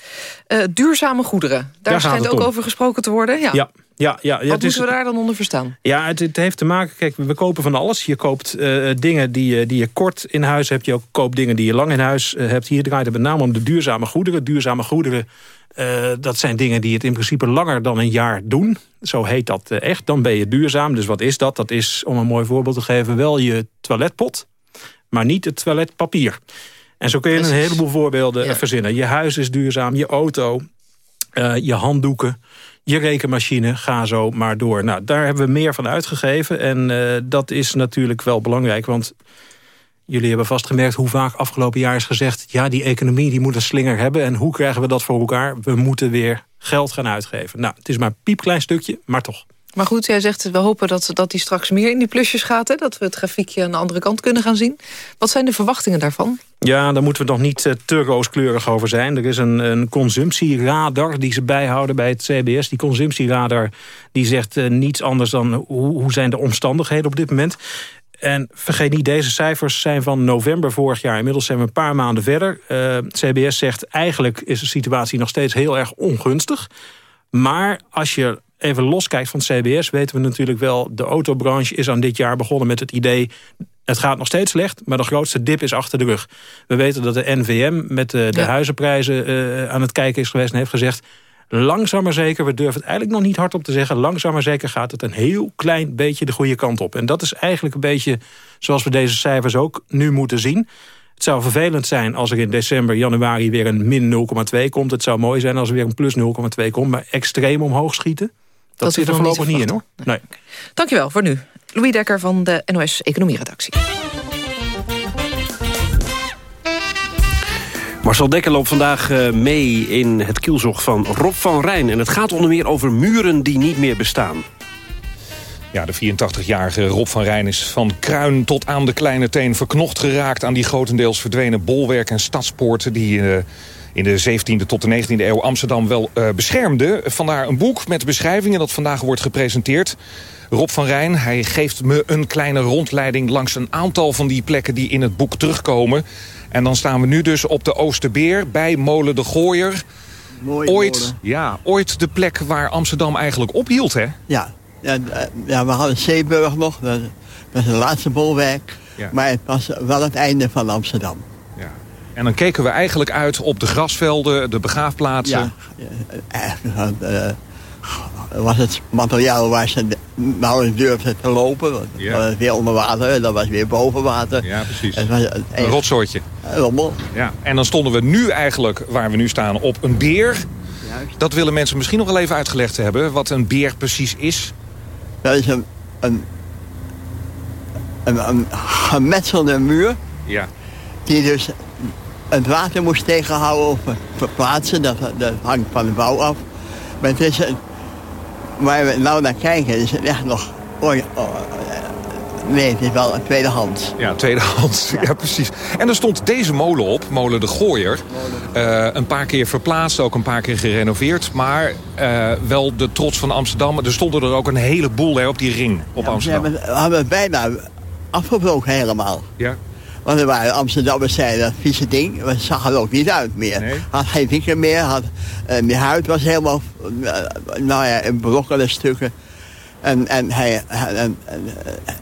duurzame goederen. Daar, daar schijnt ook om. over gesproken te worden. Ja. ja. Ja, ja, Wat moeten we daar dan onder verstaan? Ja, het, het, heeft te maken... Kijk, we kopen van alles. Je koopt uh, dingen die, je, die je kort in huis hebt. Je koopt dingen die je lang in huis uh, hebt. Hier draait het met name om de duurzame goederen. Duurzame goederen, uh, dat zijn dingen die het in principe langer dan een jaar doen. Zo heet dat echt. Dan ben je duurzaam. Dus wat is dat? Dat is, om een mooi voorbeeld te geven, wel je toiletpot. Maar niet het toiletpapier. En zo kun je een heleboel voorbeelden ja. verzinnen. Je huis is duurzaam, je auto, je handdoeken je rekenmachine, ga zo maar door. Nou, daar hebben we meer van uitgegeven. En uh, dat is natuurlijk wel belangrijk, want... Jullie hebben vast gemerkt hoe vaak afgelopen jaar is gezegd... ja, die economie die moet een slinger hebben. En hoe krijgen we dat voor elkaar? We moeten weer geld gaan uitgeven. Nou, het is maar een piepklein stukje, maar toch. Maar goed, jij zegt, we hopen dat, dat die straks meer in die plusjes gaat. Hè? Dat we het grafiekje aan de andere kant kunnen gaan zien. Wat zijn de verwachtingen daarvan? Ja, daar moeten we nog niet uh, te rooskleurig over zijn. Er is een, een consumptieradar die ze bijhouden bij het CBS. Die consumptieradar die zegt uh, niets anders dan hoe, hoe zijn de omstandigheden op dit moment. En vergeet niet, deze cijfers zijn van november vorig jaar. Inmiddels zijn we een paar maanden verder. Uh, CBS zegt eigenlijk is de situatie nog steeds heel erg ongunstig. Maar als je even loskijkt van het CBS... weten we natuurlijk wel, de autobranche is aan dit jaar begonnen met het idee... het gaat nog steeds slecht, maar de grootste dip is achter de rug. We weten dat de NVM met de, de ja. huizenprijzen uh, aan het kijken is geweest... en heeft gezegd, langzaam maar zeker, we durven het eigenlijk nog niet hardop te zeggen... langzaam maar zeker gaat het een heel klein beetje de goede kant op. En dat is eigenlijk een beetje zoals we deze cijfers ook nu moeten zien... Het zou vervelend zijn als er in december, januari weer een min 0,2 komt. Het zou mooi zijn als er weer een plus 0,2 komt. Maar extreem omhoog schieten, dat, dat zit er voorlopig niet in hoor. Nee. Dankjewel voor nu. Louis Dekker van de NOS Economie-redactie. Marcel Dekker loopt vandaag mee in het kielzog van Rob van Rijn. En het gaat onder meer over muren die niet meer bestaan. Ja, de 84-jarige Rob van Rijn is van kruin tot aan de kleine teen verknocht geraakt... aan die grotendeels verdwenen bolwerk en stadspoorten... die uh, in de 17e tot de 19e eeuw Amsterdam wel uh, beschermde. Vandaar een boek met beschrijvingen dat vandaag wordt gepresenteerd. Rob van Rijn, hij geeft me een kleine rondleiding... langs een aantal van die plekken die in het boek terugkomen. En dan staan we nu dus op de Oosterbeer bij Molen de Gooier. Mooie ooit, molen. ja, ooit de plek waar Amsterdam eigenlijk ophield, hè? Ja, ja, ja, we hadden Zeeburg nog, dat, is de laatste bolwerk. Ja. Maar het was wel het einde van Amsterdam. En dan keken we eigenlijk uit op de grasvelden, de begraafplaatsen. Ja, eigenlijk uh, was het materiaal waar ze nauwelijks durfden te lopen. Want Ja. Dat was weer onder water en dat was weer boven water. Ja, precies. Het was een, Een rotsoortje. rommel. Ja. En dan stonden we nu eigenlijk, waar we nu staan, op een beer. Dat willen mensen misschien nog wel even uitgelegd hebben, wat een beer precies is. Dat is een, een, een, een gemetselde muur. Ja. Die dus het water moest tegenhouden of verplaatsen. Dat, dat hangt van de bouw af. Maar het is een, waar we nou naar kijken, is het echt nog... Oh, oh, nee, het is wel een tweedehands. Ja, tweedehands. Ja. precies. En er stond deze molen op, molen de Gooier. Uh, een paar keer verplaatst, ook een paar keer gerenoveerd. Maar uh, wel de trots van Amsterdam. Er stonden er ook een heleboel hè, op die ring op Ja, Amsterdam. We hebben, we hebben het bijna afgebroken helemaal. Ja. Want er waren Amsterdammers zeiden dat vieze ding, we zag er ook niet uit meer. Had geen winkel meer, had, uh, mijn huid was helemaal, uh, nou ja, in brokkelen stukken. En, en hij, en, en, uh,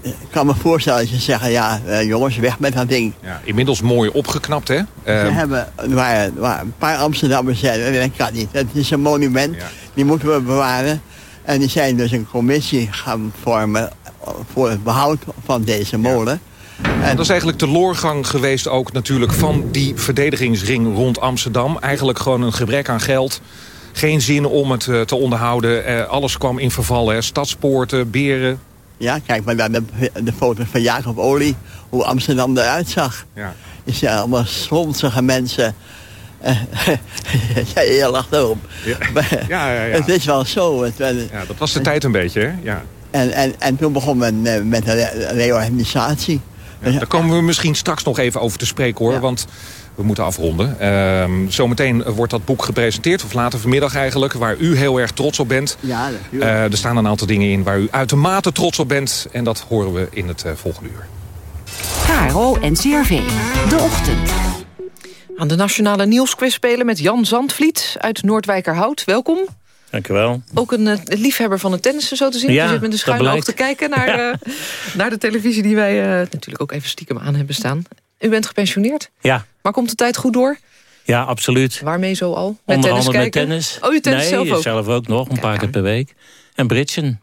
ik kan me voorstellen dat je zeggen, ja, jongens, weg met dat ding. Ja, inmiddels mooi opgeknapt, hè? We Uh, hebben, er waren, er waren een paar Amsterdammers zeiden, dat kan niet. Het is een monument, die moeten we bewaren. En die zijn dus een commissie gaan vormen voor het behoud van deze molen. En dat is eigenlijk de loorgang geweest ook natuurlijk van die verdedigingsring rond Amsterdam. Eigenlijk gewoon een gebrek aan geld. Geen zin om het uh, te onderhouden. Uh, alles kwam in verval. Hè. Stadspoorten, beren. Ja, kijk maar naar de, de foto's van Jacob Olie. Hoe Amsterdam eruit zag. Ja. Je ziet allemaal schonzige mensen. ja, je lacht erom. Ja. Ja, ja, ja. Het is wel zo. Het, Ja, dat was de tijd een beetje, hè? Ja. en, en, en toen begon men eh, met de re- reorganisatie. Ja, daar komen we misschien straks nog even over te spreken hoor. Want we moeten afronden. Ehm, zometeen wordt dat boek gepresenteerd, of later vanmiddag eigenlijk, waar u heel erg trots op bent. Ja. Eh, er staan een aantal dingen in waar u uitermate trots op bent. En dat horen we in het eh, volgende uur. KRO en CRV. De Ochtend. Aan de Nationale Nieuwsquiz spelen met Jan Zandvliet uit Noordwijkerhout. Welkom. Dank u wel. Ook een eh, liefhebber van het tennissen, zo te zien. Ja, Je zit met een dat schuine oog te kijken naar, Ja. eh, naar de televisie... die wij eh, natuurlijk ook even stiekem aan hebben staan. U bent gepensioneerd, Ja, maar komt de tijd goed door? ja absoluut. Waarmee zo al? Met Onder tennis andere met kijken? tennis. Oh, u tennis nee, zelf ook? zelf ook nog, een paar keer per week. En bridgen.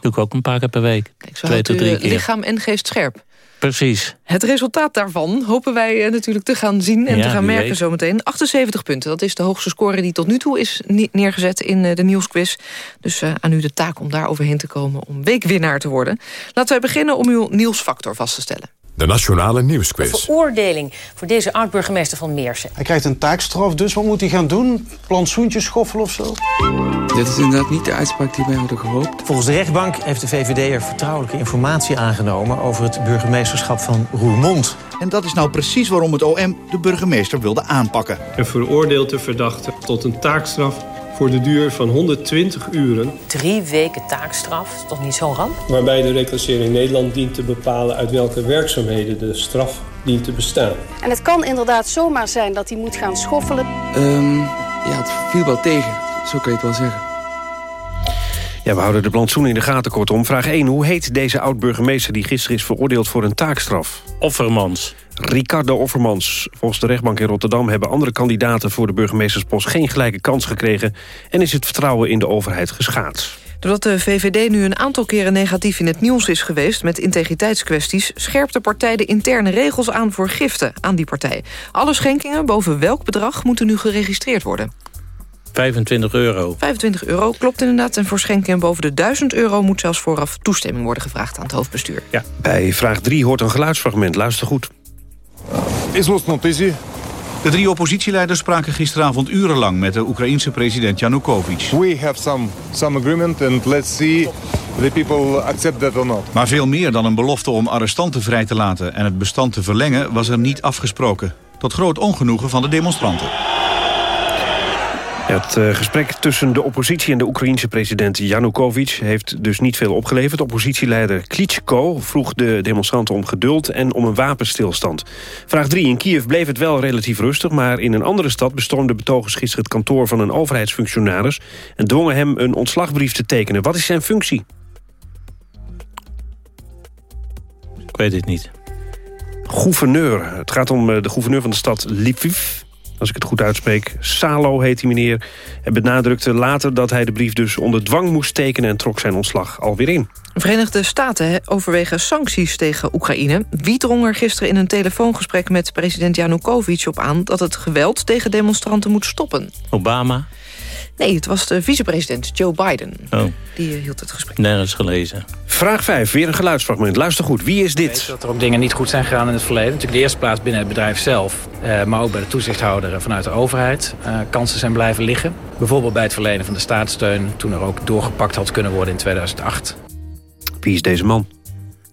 Doe ik ook een paar keer per week. Zo Twee tot drie keer. lichaam en geest scherp. Precies. Het resultaat daarvan hopen wij eh, natuurlijk te gaan zien en Ja, te gaan merken weet. zometeen. 78 punten, dat is de hoogste score die tot nu toe is ne- neergezet in eh, de nieuwsquiz. Dus eh, aan u de taak om daar overheen te komen om weekwinnaar te worden. Laten wij beginnen om uw nieuwsfactor vast te stellen. De Nationale Nieuwsquiz. veroordeling voor deze oud-burgemeester van Meersen. Hij krijgt een taakstraf, dus wat moet hij gaan doen? Plantsoentjes schoffelen of zo? Dit is inderdaad niet de uitspraak die wij hadden gehoopt. Volgens de rechtbank heeft de VVD er vertrouwelijke informatie aangenomen... over het burgemeesterschap van Roermond. En dat is nou precies waarom het OM de burgemeester wilde aanpakken. en veroordeelt de verdachte tot een taakstraf voor de duur van 120 uren... Drie weken taakstraf, is toch niet zo'n ramp? waarbij de reclassering Nederland dient te bepalen... uit welke werkzaamheden de straf dient te bestaan. En het kan inderdaad zomaar zijn dat hij moet gaan schoffelen. Ehm, ja, het viel wel tegen. Zo kan je het wel zeggen. Ja, we houden de plantsoen in de gaten kortom. Vraag 1. Hoe heet deze oud-burgemeester die gisteren is veroordeeld voor een taakstraf? Offermans. Ricardo Offermans. Volgens de rechtbank in Rotterdam hebben andere kandidaten voor de burgemeesterspost geen gelijke kans gekregen en is het vertrouwen in de overheid geschaad. Doordat de VVD nu een aantal keren negatief in het nieuws is geweest... met integriteitskwesties, scherpt de partij de interne regels aan voor giften aan die partij. Alle schenkingen boven welk bedrag moeten nu geregistreerd worden? 25 euro. 25 euro klopt inderdaad. En voor schenkingen boven de 1000 euro moet zelfs vooraf toestemming worden gevraagd aan het hoofdbestuur. Ja. Bij vraag 3 hoort een geluidsfragment. Luister goed. Not easy. De drie oppositieleiders spraken gisteravond urenlang met de Oekraïense president Yanukovych. We have some, some agreement and let's see the people accept that or not. Maar veel meer dan een belofte om arrestanten vrij te laten en het bestand te verlengen was er niet afgesproken. Tot groot ongenoegen van de demonstranten. Het eh, gesprek tussen de oppositie en de Oekraïense president Yanukovych heeft dus niet veel opgeleverd. Oppositieleider Klitschko vroeg de demonstranten om geduld en om een wapenstilstand. Vraag 3. In Kiev bleef het wel relatief rustig, maar in een andere stad bestormden betogers gisteren het kantoor van een overheidsfunctionaris en dwongen hem een ontslagbrief te tekenen. Wat is zijn functie? Ik weet het niet. Gouverneur. Het gaat om eh, de gouverneur van de stad Lviv. Als ik het goed uitspreek. Salo heet die meneer. En benadrukte later dat hij de brief dus onder dwang moest tekenen... en trok zijn ontslag alweer in. De Verenigde Staten overwegen sancties tegen Oekraïne. Wie drong er gisteren in een telefoongesprek met president Yanukovych op aan... dat het geweld tegen demonstranten moet stoppen? Obama? Nee, het was de vicepresident Joe Biden. Oh, Die eh, hield het gesprek. nergens gelezen. Vraag 5, weer een geluidsfragment. Luister goed, wie is dit? Dat er ook dingen niet goed zijn gegaan in het verleden. Natuurlijk de eerste plaats binnen het bedrijf zelf. eh, maar ook bij de toezichthouder vanuit de overheid. Eh, kansen zijn blijven liggen. Bijvoorbeeld bij het verlenen van de staatssteun. Toen er ook doorgepakt had kunnen worden in 2008. Wie is deze man?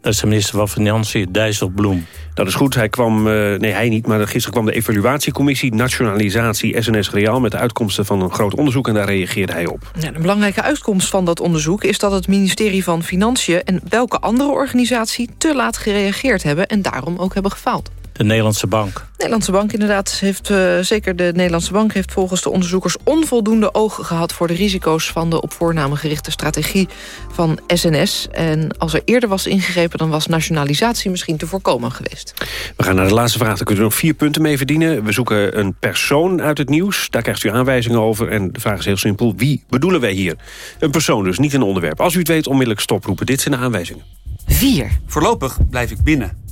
Dat is de minister van Financiën, Dijsselbloem. Dat is goed. Hij kwam, eh, nee hij niet, maar gisteren kwam de evaluatiecommissie Nationalisatie SNS Real met de uitkomsten van een groot onderzoek en daar reageerde hij op. Ja, een belangrijke uitkomst van dat onderzoek is dat het ministerie van Financiën... en welke andere organisatie te laat gereageerd hebben... en daarom ook hebben gefaald. De Nederlandse Bank. Nederlandse Bank inderdaad heeft, eh, zeker de Nederlandse Bank heeft volgens de onderzoekers onvoldoende oog gehad voor de risico's van de op voorname gerichte strategie van SNS. En als er eerder was ingegrepen, dan was nationalisatie misschien te voorkomen geweest. We gaan naar de laatste vraag. Daar kunt u nog vier punten mee verdienen. We zoeken een persoon uit het nieuws. Daar krijgt u aanwijzingen over. En de vraag is heel simpel. Wie bedoelen wij hier? Een persoon dus, niet een onderwerp. Als u het weet, onmiddellijk stoproepen. Dit zijn de aanwijzingen. 4. Voorlopig blijf ik binnen.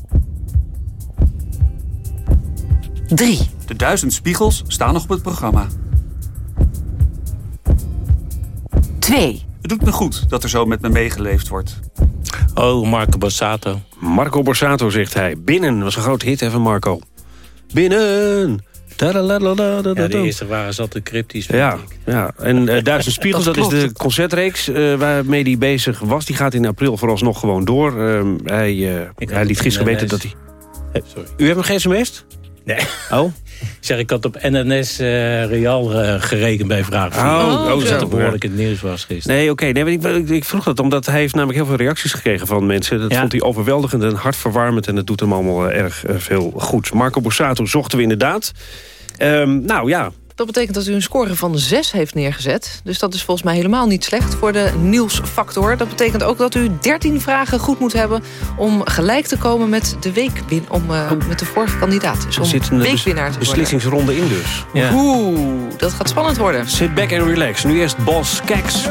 3. De duizend spiegels staan nog op het programma. 2. Het doet me goed dat er zo met me meegeleefd wordt. Oh, Marco Borsato. Marco Borsato, zegt hij. Binnen was een groot hit hè, van Marco. Binnen! Ja, Ja, de eerste waren zat de cryptisch. vind Ja, ik. ja. en eh Duizend Spiegels, dat, is de concertreeks eh, waarmee hij bezig was. Die gaat in april vooralsnog gewoon door. Ehm, hij, eh, hij liet gisteren weten dat hij... Sorry. U hebt hem sms'd? Nee. Oh? Ik zeg, ik had op NNS eh Real eh, gerekend bij vraag 4. Oh, oh, dat zo. het behoorlijk in het nieuws was gisteren. Nee, oké. Nee, maar ik, ik, vroeg dat omdat hij heeft namelijk heel veel reacties gekregen van mensen. Dat Ja. vond hij overweldigend en hartverwarmend. En dat doet hem allemaal eh, erg veel goed. Marco Borsato zochten we inderdaad. Ehm, nou ja, Dat betekent dat u een score van 6 heeft neergezet. Dus dat is volgens mij helemaal niet slecht voor de nieuwsfactor. Dat betekent ook dat u 13 vragen goed moet hebben... om gelijk te komen met de weekwin, om eh, met de vorige kandidaat. Dus er om zit een weekwinnaar te worden. beslissingsronde in dus. Oeh, dat gaat spannend worden. Sit back and relax. Nu eerst Bos Keks.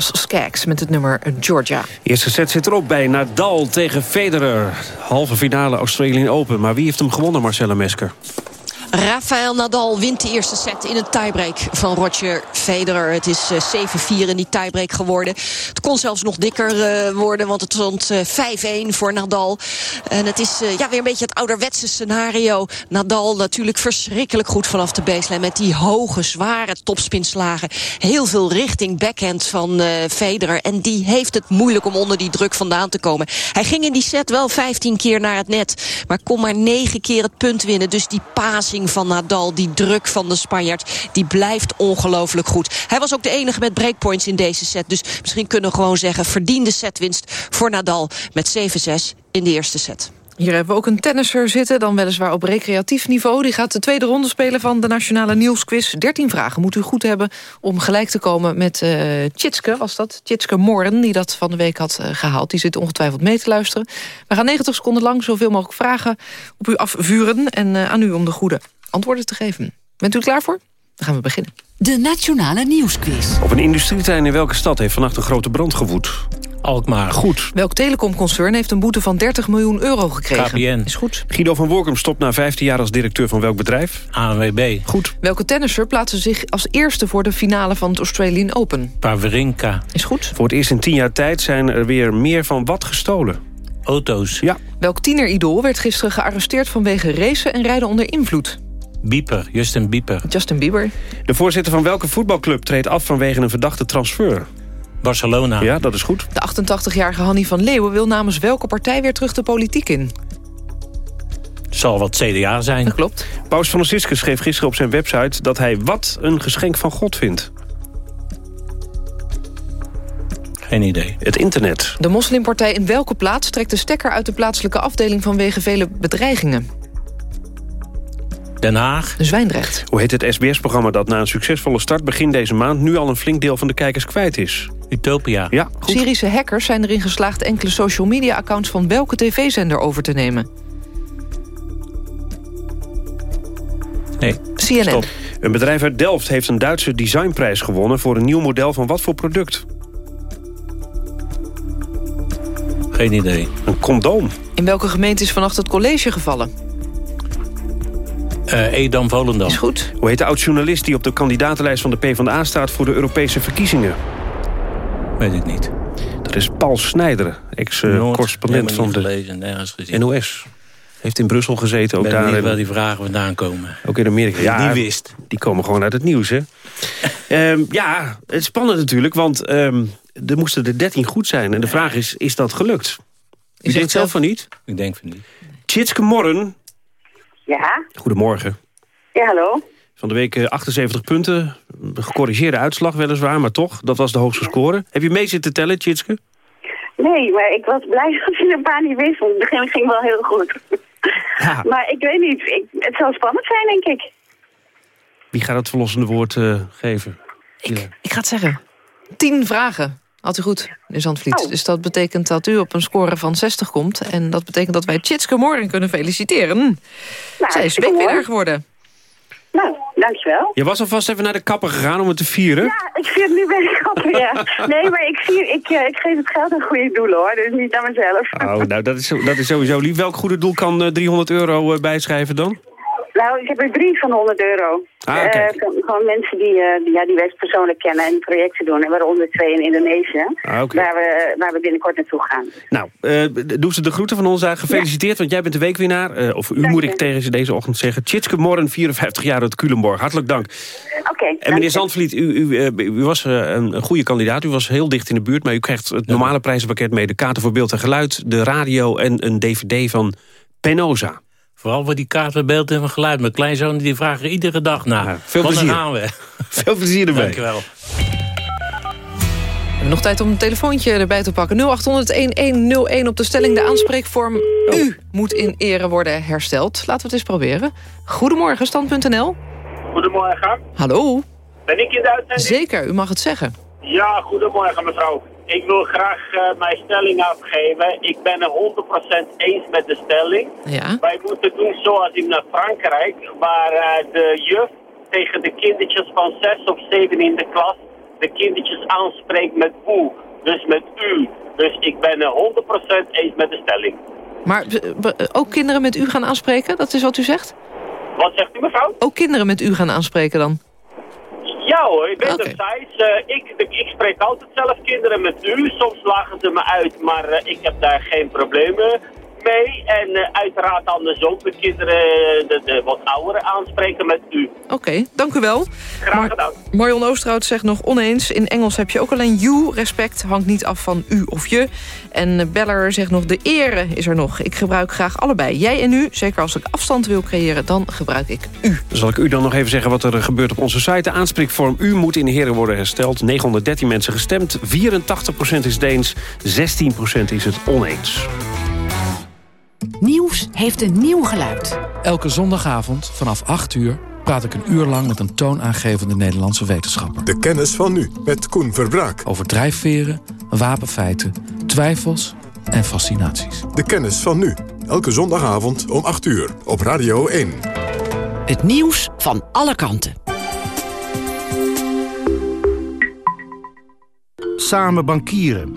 Skaggs met het nummer Georgia. Eerste set zit erop bij Nadal tegen Federer. Halve finale Australian Open. Maar wie heeft hem gewonnen, Marcella Mesker? Rafael Nadal wint de eerste set in een tiebreak van Roger Federer. Het is eh, 7-4 in die tiebreak geworden. Het kon zelfs nog dikker eh, worden, want het stond eh, 5-1 voor Nadal. En het is eh, ja, weer een beetje het ouderwetse scenario. Nadal natuurlijk verschrikkelijk goed vanaf de baseline... met die hoge, zware topspinslagen. Heel veel richting backhand van eh, Federer. En die heeft het moeilijk om onder die druk vandaan te komen. Hij ging in die set wel 15 keer naar het net... maar kon maar 9 keer het punt winnen. Dus die passing van Nadal, die druk van de Spanjaard... die blijft ongelooflijk goed. Hij was ook de enige met breakpoints in deze set. Dus misschien kunnen we gewoon zeggen... verdiende setwinst voor Nadal met 7-6 in de eerste set. Hier hebben we ook een tennisser zitten, dan weliswaar op recreatief niveau. Die gaat de tweede ronde spelen van de Nationale Nieuwsquiz. 13 vragen moet u goed hebben om gelijk te komen met uh, Tjitske, was dat? Tjitske Moren, die dat van de week had uh, gehaald. Die zit ongetwijfeld mee te luisteren. We gaan 90 seconden lang zoveel mogelijk vragen op u afvuren... en uh, aan u om de goede antwoorden te geven. Bent u klaar voor? Dan gaan we beginnen. De Nationale Nieuwsquiz. Op een industrieterrein in welke stad heeft vannacht een grote brand gewoed? Alkmaar. Goed. Welk telecomconcern heeft een boete van 30 miljoen euro gekregen? KPN. Is goed. Guido van Workum stopt na 15 jaar als directeur van welk bedrijf? ANWB. Goed. Welke tennisser plaatste zich als eerste voor de finale van het Australian Open? Paverinka. Is goed. Voor het eerst in 10 jaar tijd zijn er weer meer van wat gestolen? Auto's. Ja. Welk tieneridool werd gisteren gearresteerd vanwege racen en rijden onder invloed? Bieber, Justin Bieber. Justin Bieber. De voorzitter van welke voetbalclub treedt af vanwege een verdachte transfer? Barcelona. Ja, dat is goed. De 88-jarige Hanny van Leeuwen wil namens welke partij weer terug de politiek in? Zal wat CDA zijn. Dat klopt. Paus Franciscus schreef gisteren op zijn website dat hij wat een geschenk van God vindt. Geen idee. Het internet. De moslimpartij in welke plaats trekt de stekker uit de plaatselijke afdeling vanwege vele bedreigingen? Den Haag. Zwijndrecht. Hoe heet het SBS-programma dat na een succesvolle start begin deze maand... nu al een flink deel van de kijkers kwijt is? Utopia. Ja, goed. Syrische hackers zijn erin geslaagd enkele social media accounts van welke tv-zender over te nemen? Nee. CNN. Stop. Een bedrijf uit Delft heeft een Duitse designprijs gewonnen... voor een nieuw model van wat voor product? Geen idee. Een condoom. In welke gemeente is vannacht het college gevallen? Eh Edam, Volendam. Is goed. Hoe heet de oud-journalist die op de kandidatenlijst van de PvdA staat... voor de Europese verkiezingen? Weet ik niet. Dat is Paul Snijderen, Nooit, ex-correspondent van de gelezen. NOS. Heeft in Brussel gezeten, ook Ik weet daar. niet waar die vragen vandaan komen. Ook in Amerika. Ja, niet wist. Die komen gewoon uit het nieuws, hè? Ehm, ja, het is spannend natuurlijk, want ehm, er moesten er 13 goed zijn. En de vraag is, is dat gelukt? U zegt denkt zelf zelf- van niet? Ik denk van niet. Tjitske Morren, Ja, goedemorgen. ja, hallo. Van de week eh, 78 punten, een gecorrigeerde uitslag weliswaar, maar toch, dat was de hoogste score. Heb je mee zitten tellen, Tjitske? Nee, maar ik was blij dat je een paar niet wist, want het begin ging wel heel goed. Ja. Maar ik weet niet, ik, het zal spannend zijn, denk ik. Wie gaat het verlossende woord eh, geven? Ik ga het zeggen. Tien vragen. Had u goed, meneer Zandvliet. Dus dat betekent dat u op een score van 60 komt. En dat betekent dat wij Tjitske Morgen kunnen feliciteren. Nou, Zij is weekwinnaar mooi. geworden. Nou, dankjewel. Je was alvast even naar de kapper gegaan om het te vieren? Ja, ik het nu bij de kappen, ja. Nee, maar ik, zie, ik, eh, ik geef het geld aan goede doelen, hoor. Dus niet aan mezelf. Oh, nou, dat is, dat is sowieso lief. Welk goede doel kan eh, 300 euro eh, bijschrijven dan? Nou, ik heb er drie van 100 euro. Ah, Eh, van, van mensen die, eh, die, ja, die wij persoonlijk kennen en projecten doen. En waaronder twee in Indonesië. Ah, waar, we, waar we binnenkort naartoe gaan. Nou, eh, doe ze de groeten van ons daar. Gefeliciteerd, want jij bent de weekwinnaar. Of u moet ik tegen ze deze ochtend zeggen. Tjitske Morren, 54 jaar uit Culemborg. Hartelijk dank. Oké. En meneer Zandvliet, u, u, u was een, een goede kandidaat. U was heel dicht in de buurt, maar u krijgt het normale prijzenpakket mee. De kaarten voor beeld en geluid, de radio en een dvd van Penosa. Vooral voor die kaart met beeld en geluid. Mijn kleinzoon die vragen er iedere dag naar. veel Want plezier. gaan we. Veel plezier ermee. Dankjewel. We hebben nog tijd om een telefoontje erbij te pakken. 0800-1101 op de stelling. De aanspreekvorm u moet in ere worden hersteld. Laten we het eens proberen. Goedemorgen, stand.nl. Goedemorgen. Hallo. Ben ik in de uitzending? Zeker, u mag het zeggen. Ja, goedemorgen mevrouw. Ik wil graag eh, mijn stelling afgeven. Ik ben het 100% eens met de stelling. Ja. Wij moeten doen zoals in eh, Frankrijk, waar eh, de juf tegen de kindertjes van 6 of 7 in de klas de kindertjes aanspreekt met u, dus met u. Dus ik ben het 100% eens met de stelling. Maar b- ook kinderen met u gaan aanspreken? Dat is wat u zegt? Wat zegt u mevrouw? Ook kinderen met u gaan aanspreken dan? Ja hoor, ik ben destijds. eh ik, ik spreek altijd zelf kinderen met u. Soms lachen ze me uit, maar eh, ik heb daar geen problemen mee. En eh, uiteraard andersom, de kinderen, eh, de, de wat ouderen aanspreken met u. Oké, dank u wel. Graag gedaan. Marion Oosterhout zegt nog oneens. In Engels heb je ook alleen you. Respect hangt niet af van u of je. En eh, Beller zegt nog de ere is er nog. Ik gebruik graag allebei. Jij en u. Zeker als ik afstand wil creëren, dan gebruik ik u. Zal ik u dan nog even zeggen wat er gebeurt op onze site. De aanspreekvorm U moet in heren worden hersteld. 913 mensen gestemd. 84% is het eens. 16% is het oneens. Nieuws heeft een nieuw geluid. Elke zondagavond vanaf 8 uur praat ik een uur lang met een toonaangevende Nederlandse wetenschapper. De kennis van nu, met Koen Verbraak. Over drijfveren, wapenfeiten, twijfels en fascinaties. De kennis van nu, elke zondagavond om 8 uur op Radio 1. Het nieuws van alle kanten. Samen bankieren.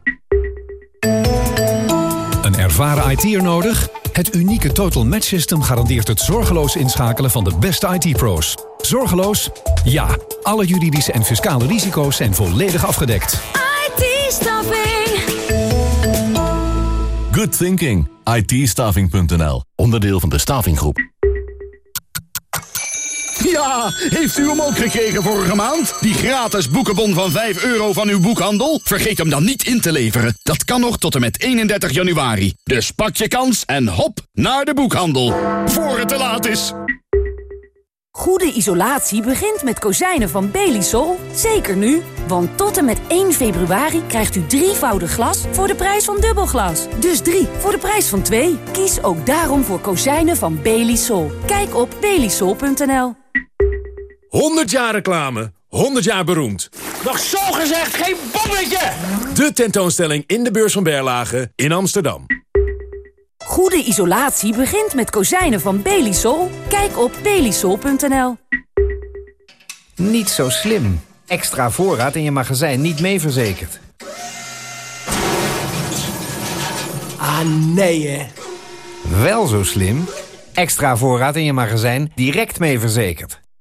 Ervaren IT'er nodig? Het unieke Total Match System garandeert het zorgeloos inschakelen van de beste IT-pro's. Zorgeloos? Ja. Alle juridische en fiscale risico's zijn volledig afgedekt. IT-staffing. Good thinking. it onderdeel van de Stavinggroep. Heeft u hem ook gekregen vorige maand? Die gratis boekenbon van 5 euro van uw boekhandel? Vergeet hem dan niet in te leveren. Dat kan nog tot en met 31 januari. Dus pak je kans en hop naar de boekhandel. Voor het te laat is. Goede isolatie begint met kozijnen van Belisol. Zeker nu, want tot en met 1 februari krijgt u drievoudig glas voor de prijs van dubbelglas. Dus drie voor de prijs van twee. Kies ook daarom voor kozijnen van Belisol. Kijk op belisol.nl. 100 jaar reclame, 100 jaar beroemd. Nog zo gezegd geen bommetje! De tentoonstelling in de beurs van Berlage in Amsterdam. Goede isolatie begint met kozijnen van Belisol. Kijk op belisol.nl. Niet zo slim. Extra voorraad in je magazijn niet mee verzekerd. Ah, nee hè. Wel zo slim. Extra voorraad in je magazijn direct mee verzekerd.